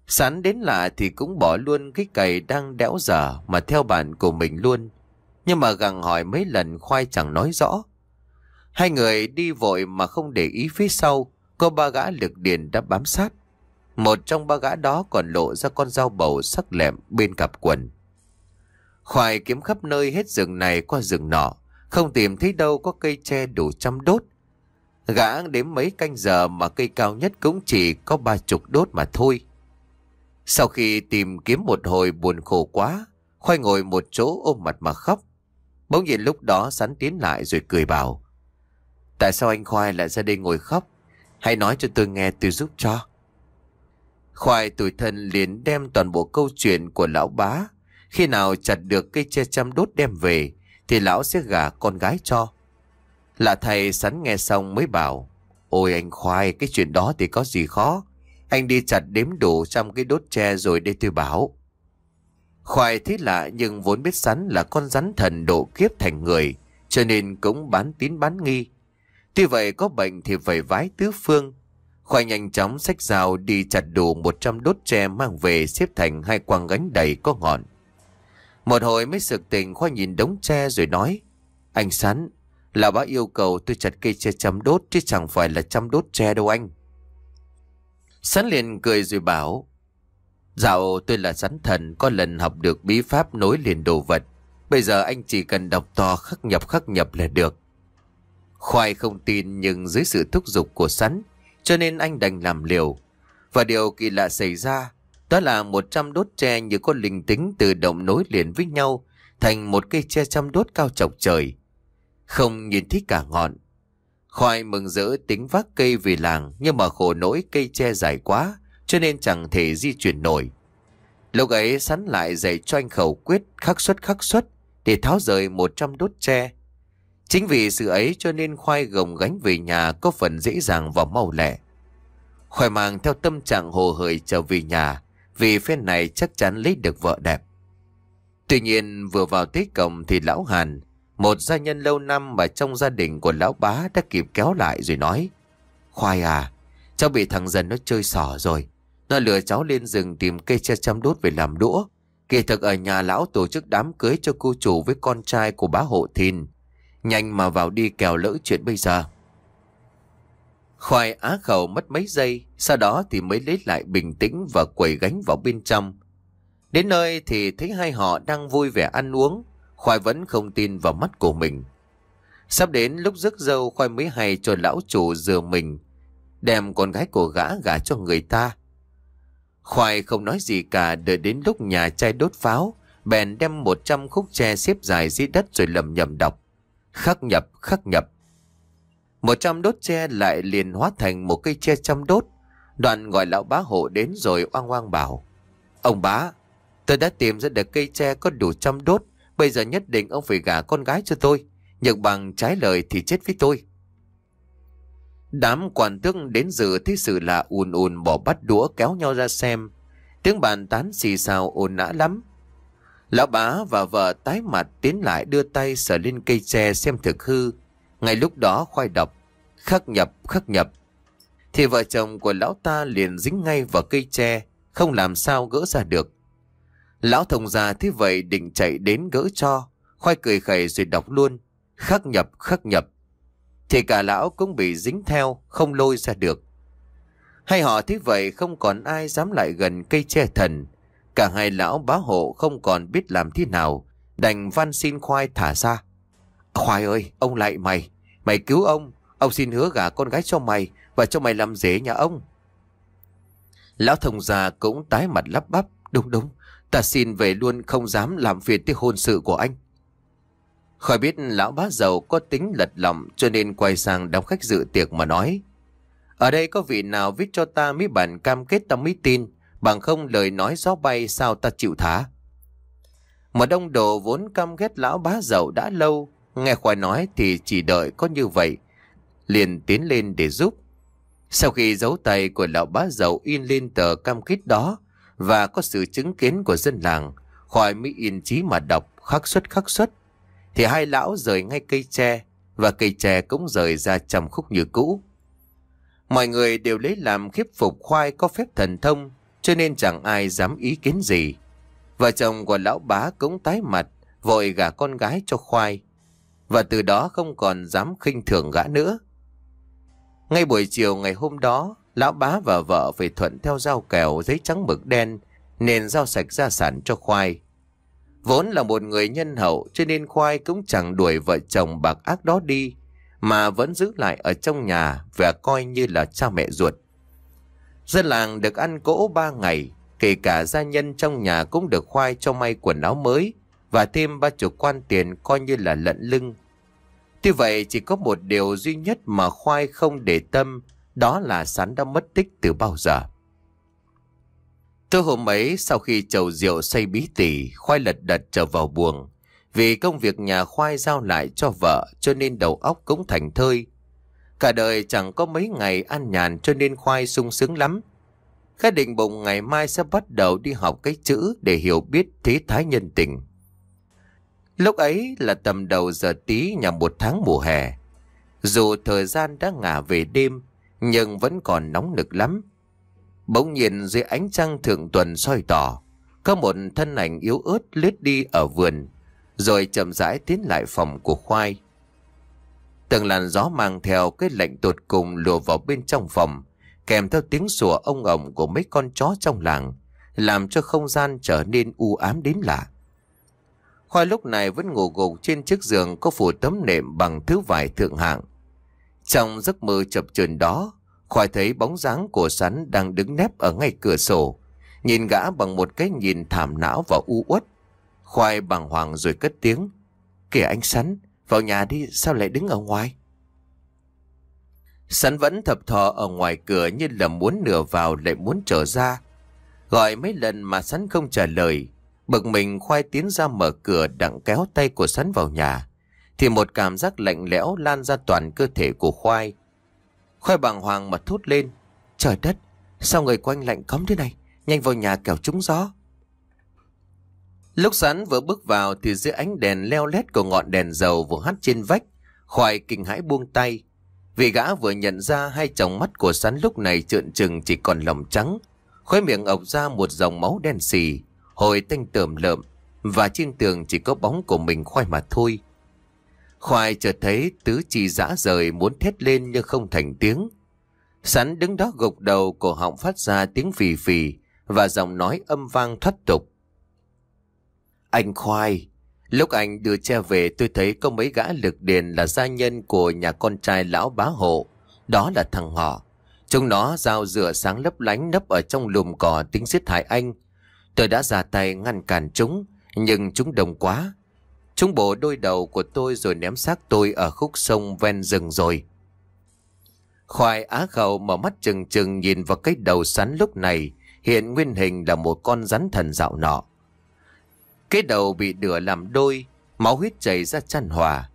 Sẵn đến lạ thì cũng bỏ luôn cái cày đang đẽo dở mà theo bản của mình luôn. Nhưng mà gặng hỏi mấy lần khoai chẳng nói rõ. Hai người đi vội mà không để ý phía sau, có ba gã lực điền đã bám sát. Một trong ba gã đó còn lộ ra con dao bầu sắc lẹm bên cặp quần. Khoai kiếm khắp nơi hết rừng này qua rừng nọ, không tìm thấy đâu có cây tre đủ trăm đốt. Gã đếm mấy canh giờ mà cây cao nhất cũng chỉ có ba chục đốt mà thôi. Sau khi tìm kiếm một hồi buồn khổ quá, Khoai ngồi một chỗ ôm mặt mà khóc. Bỗng nhiên lúc đó sắn tiến lại rồi cười bảo. Tại sao anh Khoai lại ra đây ngồi khóc? Hãy nói cho tôi nghe tôi giúp cho. Khoai tủi thân liền đem toàn bộ câu chuyện của lão bá khi nào chặt được cây tre chăm đốt đem về Thì lão sẽ gả con gái cho Là thầy sắn nghe xong mới bảo Ôi anh khoai, cái chuyện đó thì có gì khó. Anh đi chặt đếm đủ trăm cái đốt tre rồi đây tôi bảo. Khoai thấy lạ nhưng vốn biết sắn là con rắn thần độ kiếp thành người, cho nên cũng bán tín bán nghi. Tuy vậy có bệnh thì phải vái tứ phương. Khoai nhanh chóng xách rào đi chặt đủ 100 đốt tre mang về xếp thành hai quang gánh đầy có ngọn. Một hồi mới sực tỉnh Khoa nhìn đống tre rồi nói Anh Sắn, là bác yêu cầu tôi chặt cây tre chấm đốt chứ chẳng phải là chăm đốt tre đâu anh. Sắn liền cười rồi bảo Dạo tôi là sắn thần Có lần học được bí pháp nối liền đồ vật. Bây giờ anh chỉ cần đọc to khắc nhập khắc nhập là được. Khoai không tin nhưng dưới sự thúc giục của sắn Cho nên anh đành làm liều. Và điều kỳ lạ xảy ra đó là 100 đốt tre như có linh tính tự động nối liền với nhau, Thành một cây tre trăm đốt cao chọc trời. Không nhìn thấy cả ngọn. Khoai mừng rỡ tính vác cây về làng, Nhưng mà khổ nỗi cây tre dài quá, Cho nên chẳng thể di chuyển nổi. Lúc ấy sắn lại dạy cho anh khẩu quyết, khắc xuất khắc xuất Để tháo rời 100 đốt tre. Chính vì sự ấy cho nên khoai gồng gánh về nhà có phần dễ dàng và mau lẹ. Khoai mang theo tâm trạng hồ hởi trở về nhà vì phen này chắc chắn lấy được vợ đẹp. Tuy nhiên vừa vào tới cổng thì lão Hàn, một gia nhân lâu năm mà trong gia đình của lão bá đã kịp kéo lại rồi nói Khoai à, cháu bị thằng dần nó chơi xỏ rồi. Nó lừa cháu lên rừng tìm cây tre chăm đốt về làm đũa. Kỳ thực ở nhà lão tổ chức đám cưới cho cô chủ với con trai của bá hộ thìn. Nhanh mà vào đi kèo lỡ chuyện bây giờ. Khoai á khẩu mất mấy giây, sau đó thì mới lấy lại bình tĩnh và quẩy gánh vào bên trong. Đến nơi thì thấy hai họ đang vui vẻ ăn uống, Khoai vẫn không tin vào mắt của mình. Sắp đến lúc rước dâu Khoai mới hay cho lão chủ dừa mình, đem con gái của gã gả cho người ta. Khoai không nói gì cả đợi đến lúc nhà trai đốt pháo, bèn đem 100 khúc tre xếp dài dưới đất rồi lầm nhầm đọc. Khắc nhập, khắc nhập. Một trăm đốt tre lại liền hóa thành một cây tre trăm đốt. Đoạn gọi lão bá hộ đến rồi oang oang bảo. Ông bá, tôi đã tìm ra được cây tre có đủ trăm đốt. Bây giờ nhất định ông phải gả con gái cho tôi. Nhược bằng trái lời thì chết với tôi. Đám quản tước đến dự thấy sự là ùn ùn bỏ bắt đũa kéo nhau ra xem. Tiếng bàn tán xì xào ồn nã lắm. Lão bá và vợ tái mặt tiến lại đưa tay sờ lên cây tre xem thực hư. Ngay lúc đó khoai đọc, khắc nhập, khắc nhập. Thì vợ chồng của lão ta liền dính ngay vào cây tre, không làm sao gỡ ra được. Lão thông già thế vậy định chạy đến gỡ cho, khoai cười khẩy rồi đọc luôn, khắc nhập, khắc nhập. Thì cả lão cũng bị dính theo, không lôi ra được. Hay họ thế vậy không còn ai dám lại gần cây tre thần, Cả hai lão bá hộ không còn biết làm thế nào, đành van xin khoai thả ra. Khoai ơi, ông lại mày, mày cứu ông, ông xin hứa gả con gái cho mày và cho mày làm rể nhà ông. Lão thông già cũng tái mặt lắp bắp, đúng đúng, ta xin về luôn không dám làm phiền tới hôn sự của anh. Khỏi biết lão bá giàu có tính lật lòng cho nên quay sang đóng khách dự tiệc mà nói. Ở đây có vị nào viết cho ta mấy bản cam kết ta mới tin Bằng không lời nói gió bay sao ta chịu thả. Mà đông đồ vốn căm ghét lão bá giàu đã lâu. Nghe khoai nói thì chỉ đợi có như vậy. Liền tiến lên để giúp. Sau khi dấu tay của lão bá giàu in lên tờ cam kết đó và có sự chứng kiến của dân làng, khoai mới in chí mà đọc khắc xuất khắc xuất. Thì hai lão rời ngay cây tre và cây tre cũng rời ra trầm khúc như cũ. Mọi người đều lấy làm khiếp phục khoai có phép thần thông cho nên chẳng ai dám ý kiến gì. Vợ chồng của lão bá cũng tái mặt, vội gả con gái cho khoai. Và từ đó không còn dám khinh thường gã nữa. Ngay buổi chiều ngày hôm đó, lão bá và vợ phải thuận theo giao kèo giấy trắng mực đen, nên giao sạch gia sản cho khoai. Vốn là một người nhân hậu cho nên khoai cũng chẳng đuổi vợ chồng bạc ác đó đi, mà vẫn giữ lại ở trong nhà và coi như là cha mẹ ruột. Dân làng được ăn cỗ ba ngày, kể cả gia nhân trong nhà cũng được khoai cho may quần áo mới và thêm ba chục quan tiền coi như là lận lưng. Tuy vậy chỉ có một điều duy nhất mà khoai không để tâm, đó là sắn đã mất tích từ bao giờ. Tối hôm ấy sau khi chầu rượu say bí tỉ, khoai lật đật trở vào buồng. Vì công việc nhà khoai giao lại cho vợ cho nên đầu óc cũng thành thơi. Cả đời chẳng có mấy ngày ăn nhàn cho nên khoai sung sướng lắm. Khá định bụng ngày mai sẽ bắt đầu đi học cái chữ để hiểu biết thế thái nhân tình. Lúc ấy là tầm đầu giờ tí nhằm một tháng mùa hè. Dù thời gian đã ngả về đêm, nhưng vẫn còn nóng nực lắm. Bỗng nhiên dưới ánh trăng thượng tuần soi tỏ, có một thân ảnh yếu ớt lướt đi ở vườn, rồi chậm rãi tiến lại phòng của khoai. Từng làn gió mang theo cái lạnh tột cùng lùa vào bên trong phòng, kèm theo tiếng sủa ông ổng của mấy con chó trong làng, làm cho không gian trở nên u ám đến lạ. Khoai lúc này vẫn ngủ gục trên chiếc giường có phủ tấm nệm bằng thứ vải thượng hạng. Trong giấc mơ chập chờn đó, Khoai thấy bóng dáng của sắn đang đứng nép ở ngay cửa sổ, nhìn gã bằng một cái nhìn thảm não và u uất. Khoai bàng hoàng rồi cất tiếng. Kìa anh sắn, vào nhà đi, sao lại đứng ở ngoài? Sắn vẫn thập thò ở ngoài cửa như là muốn nửa vào lại muốn trở ra. Gọi mấy lần mà sắn không trả lời. Bực mình khoai tiến ra mở cửa đặng kéo tay của sắn vào nhà. Thì một cảm giác lạnh lẽo lan ra toàn cơ thể của khoai. Khoai bàng hoàng mà thốt lên. Trời đất, sao người quanh lạnh cấm thế này? Nhanh vào nhà kẻo trúng gió. Lúc sắn vừa bước vào thì dưới ánh đèn leo lét của ngọn đèn dầu vừa hắt trên vách. Khoai kinh hãi buông tay. Vì gã vừa nhận ra hai tròng mắt của sắn lúc này trợn trừng chỉ còn lòng trắng. Khói miệng ọc ra một dòng máu đen xì, hồi tanh tởm lợm. Và trên tường chỉ có bóng của mình khoai mà thôi. Khoai chợt thấy tứ chi dã rời muốn thét lên nhưng không thành tiếng. Sắn đứng đó gục đầu cổ họng phát ra tiếng phì phì và giọng nói âm vang thoát tục. Anh Khoai, lúc anh đưa che về tôi thấy có mấy gã lực điền là gia nhân của nhà con trai lão bá hộ. Đó là thằng họ. Chúng nó dao rửa sáng lấp lánh nấp ở trong lùm cỏ tính giết hại anh. Tôi đã ra tay ngăn cản chúng, nhưng chúng đồng quá. Chúng bổ đôi đầu của tôi rồi ném xác tôi ở khúc sông ven rừng rồi. Khoai á khẩu mở mắt trừng trừng nhìn vào cái đầu sắn lúc này, hiện nguyên hình là một con rắn thần dạo nọ. Cái đầu bị đửa làm đôi, máu huyết chảy ra chăn hòa.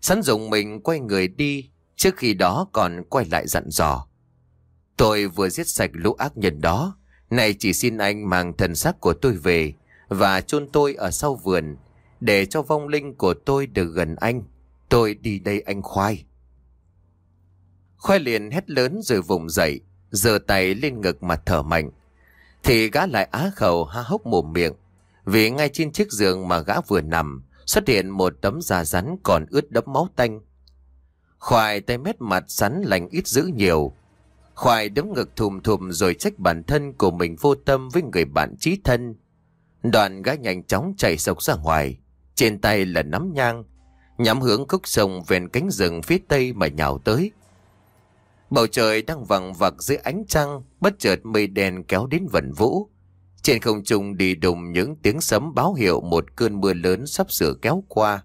Sắn dùng mình quay người đi, trước khi đó còn quay lại dặn dò. Tôi vừa giết sạch lũ ác nhân đó, này chỉ xin anh mang thần xác của tôi về và chôn tôi ở sau vườn, để cho vong linh của tôi được gần anh. Tôi đi đây anh khoai. Khoai liền hét lớn rồi vùng dậy, giơ tay lên ngực mà thở mạnh. Thì gã lại á khẩu ha hốc mồm miệng. Vì ngay trên chiếc giường mà gã vừa nằm, xuất hiện một tấm da rắn còn ướt đẫm máu tanh. Khoai tay mét mặt sắn lành ít dữ nhiều. Khoai đấm ngực thùm thùm rồi trách bản thân của mình vô tâm với người bạn trí thân. Đoàn gã nhanh chóng chạy sộc ra ngoài. Trên tay là nắm nhang, nhắm hướng khúc sông ven cánh rừng phía tây mà nhào tới. Bầu trời đang vằng vặc dưới ánh trăng, bất chợt mây đen kéo đến vần vũ. Trên không trung đi đùng những tiếng sấm báo hiệu một cơn mưa lớn sắp sửa kéo qua.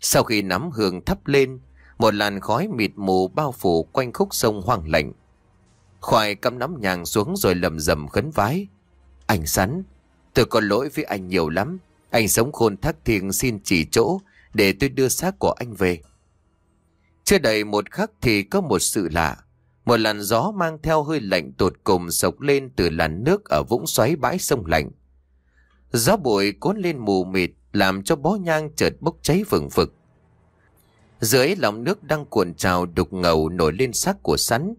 Sau khi nắm hương thắp lên, một làn khói mịt mù bao phủ quanh khúc sông hoang lạnh. Khoai cắm nắm nhàng xuống rồi lầm rầm khấn vái. Anh sắn, tôi có lỗi với anh nhiều lắm. Anh sống khôn thác thiền, xin chỉ chỗ để tôi đưa xác của anh về. Chưa đầy một khắc thì có một sự lạ. Một làn gió mang theo hơi lạnh tột cùng sộc lên từ làn nước ở vũng xoáy bãi sông lạnh. Gió bụi cuốn lên mù mịt làm cho bó nhang chợt bốc cháy vừng vực. Dưới lòng nước đang cuộn trào đục ngầu nổi lên xác của sắn.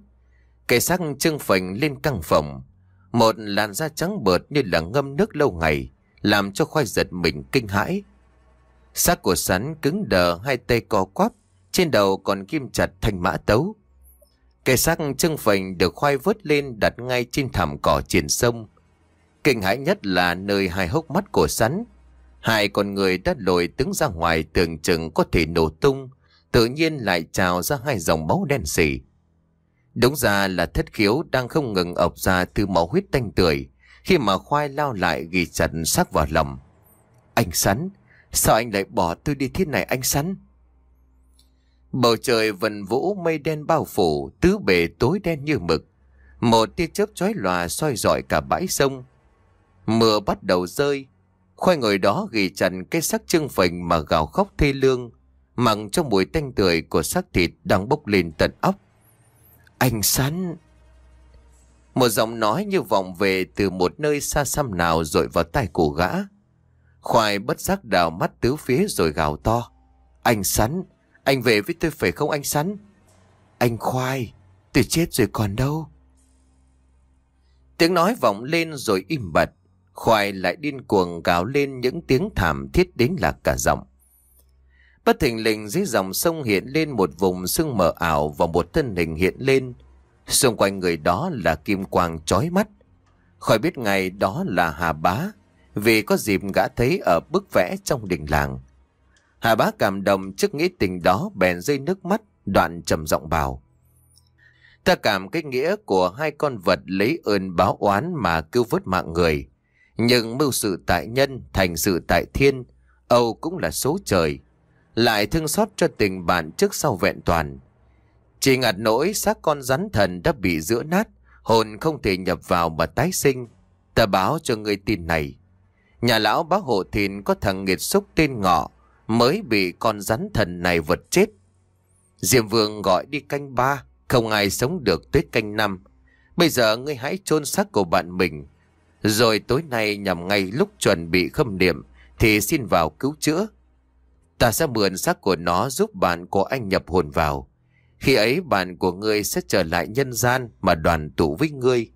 Cây xác trưng phình lên căng phòng. Một làn da trắng bợt như là ngâm nước lâu ngày, làm cho khoai giật mình kinh hãi. Xác của sắn cứng đờ hai tay co quắp, trên đầu còn kim chặt thành mã tấu. Cây xác trưng phình được khoai vớt lên đặt ngay trên thảm cỏ triển sông. Kinh hãi nhất là nơi hai hốc mắt của sắn. Hai con người đã lồi đứng ra ngoài tưởng chừng có thể nổ tung, tự nhiên lại trào ra hai dòng máu đen sì, Đúng ra là thất khiếu đang không ngừng ọc ra từ máu huyết tanh tưởi khi mà khoai lao lại ghi chặt sắc vào lòng. Anh Sắn, sao anh lại bỏ tôi đi thế này anh Sắn? Bầu trời vần vũ mây đen bao phủ, tứ bề tối đen như mực. Một tia chớp chói lòa soi rọi cả bãi sông. Mưa bắt đầu rơi. Khoai ngồi đó ghi chặt cái sắc trưng phình mà gào khóc thê lương mặn trong mùi tanh tươi của xác thịt đang bốc lên tận óc. Anh sắn! Một giọng nói như vọng về từ một nơi xa xăm nào rồi vào tai cổ gã. Khoai bất giác đào mắt tứ phía rồi gào to. Anh sắn! Anh về với tôi phải không anh sắn? Anh khoai! Tôi chết rồi còn đâu? Tiếng nói vọng lên rồi im bặt. Khoai lại điên cuồng gào lên những tiếng thảm thiết đến lạc cả giọng. Bất thình lình dưới dòng sông hiện lên một vùng sương mờ ảo và một thân hình hiện lên. Xung quanh người đó là kim quang chói mắt. Khỏi biết ngày đó là Hà Bá, vì có dịp gã thấy ở bức vẽ trong đình làng. Hà Bá cảm động trước nghĩ tình đó bèn rơi nước mắt, đoạn trầm giọng bảo. Ta cảm cái nghĩa của hai con vật lấy ơn báo oán mà cứu vớt mạng người. Nhưng mưu sự tại nhân, thành sự tại thiên, Âu cũng là số trời. Lại thương xót cho tình bạn trước sau vẹn toàn. Chỉ ngặt nỗi xác con rắn thần đã bị giữa nát, hồn không thể nhập vào mà tái sinh. Ta báo cho người tin này. Nhà lão bá hộ thìn có thằng nghiệt xúc tên ngọ, mới bị con rắn thần này vật chết. Diệm vương gọi đi canh ba, không ai sống được tới canh năm. Bây giờ ngươi hãy chôn xác của bạn mình. Rồi tối nay nhằm ngay lúc chuẩn bị khâm niệm thì xin vào cứu chữa. Ta sẽ mượn xác của nó giúp bạn của anh nhập hồn vào. Khi ấy bạn của ngươi sẽ trở lại nhân gian mà đoàn tụ với ngươi.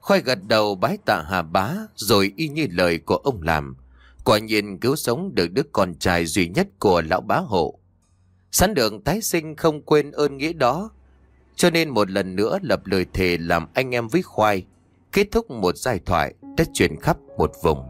Khoai gật đầu bái tạ hà bá, rồi y như lời của ông làm. Quả nhiên cứu sống được đứa con trai duy nhất của lão bá hộ. Sẵn đường tái sinh không quên ơn nghĩa đó. Cho nên một lần nữa lập lời thề làm anh em với khoai. Kết thúc một giai thoại đã truyền khắp một vùng.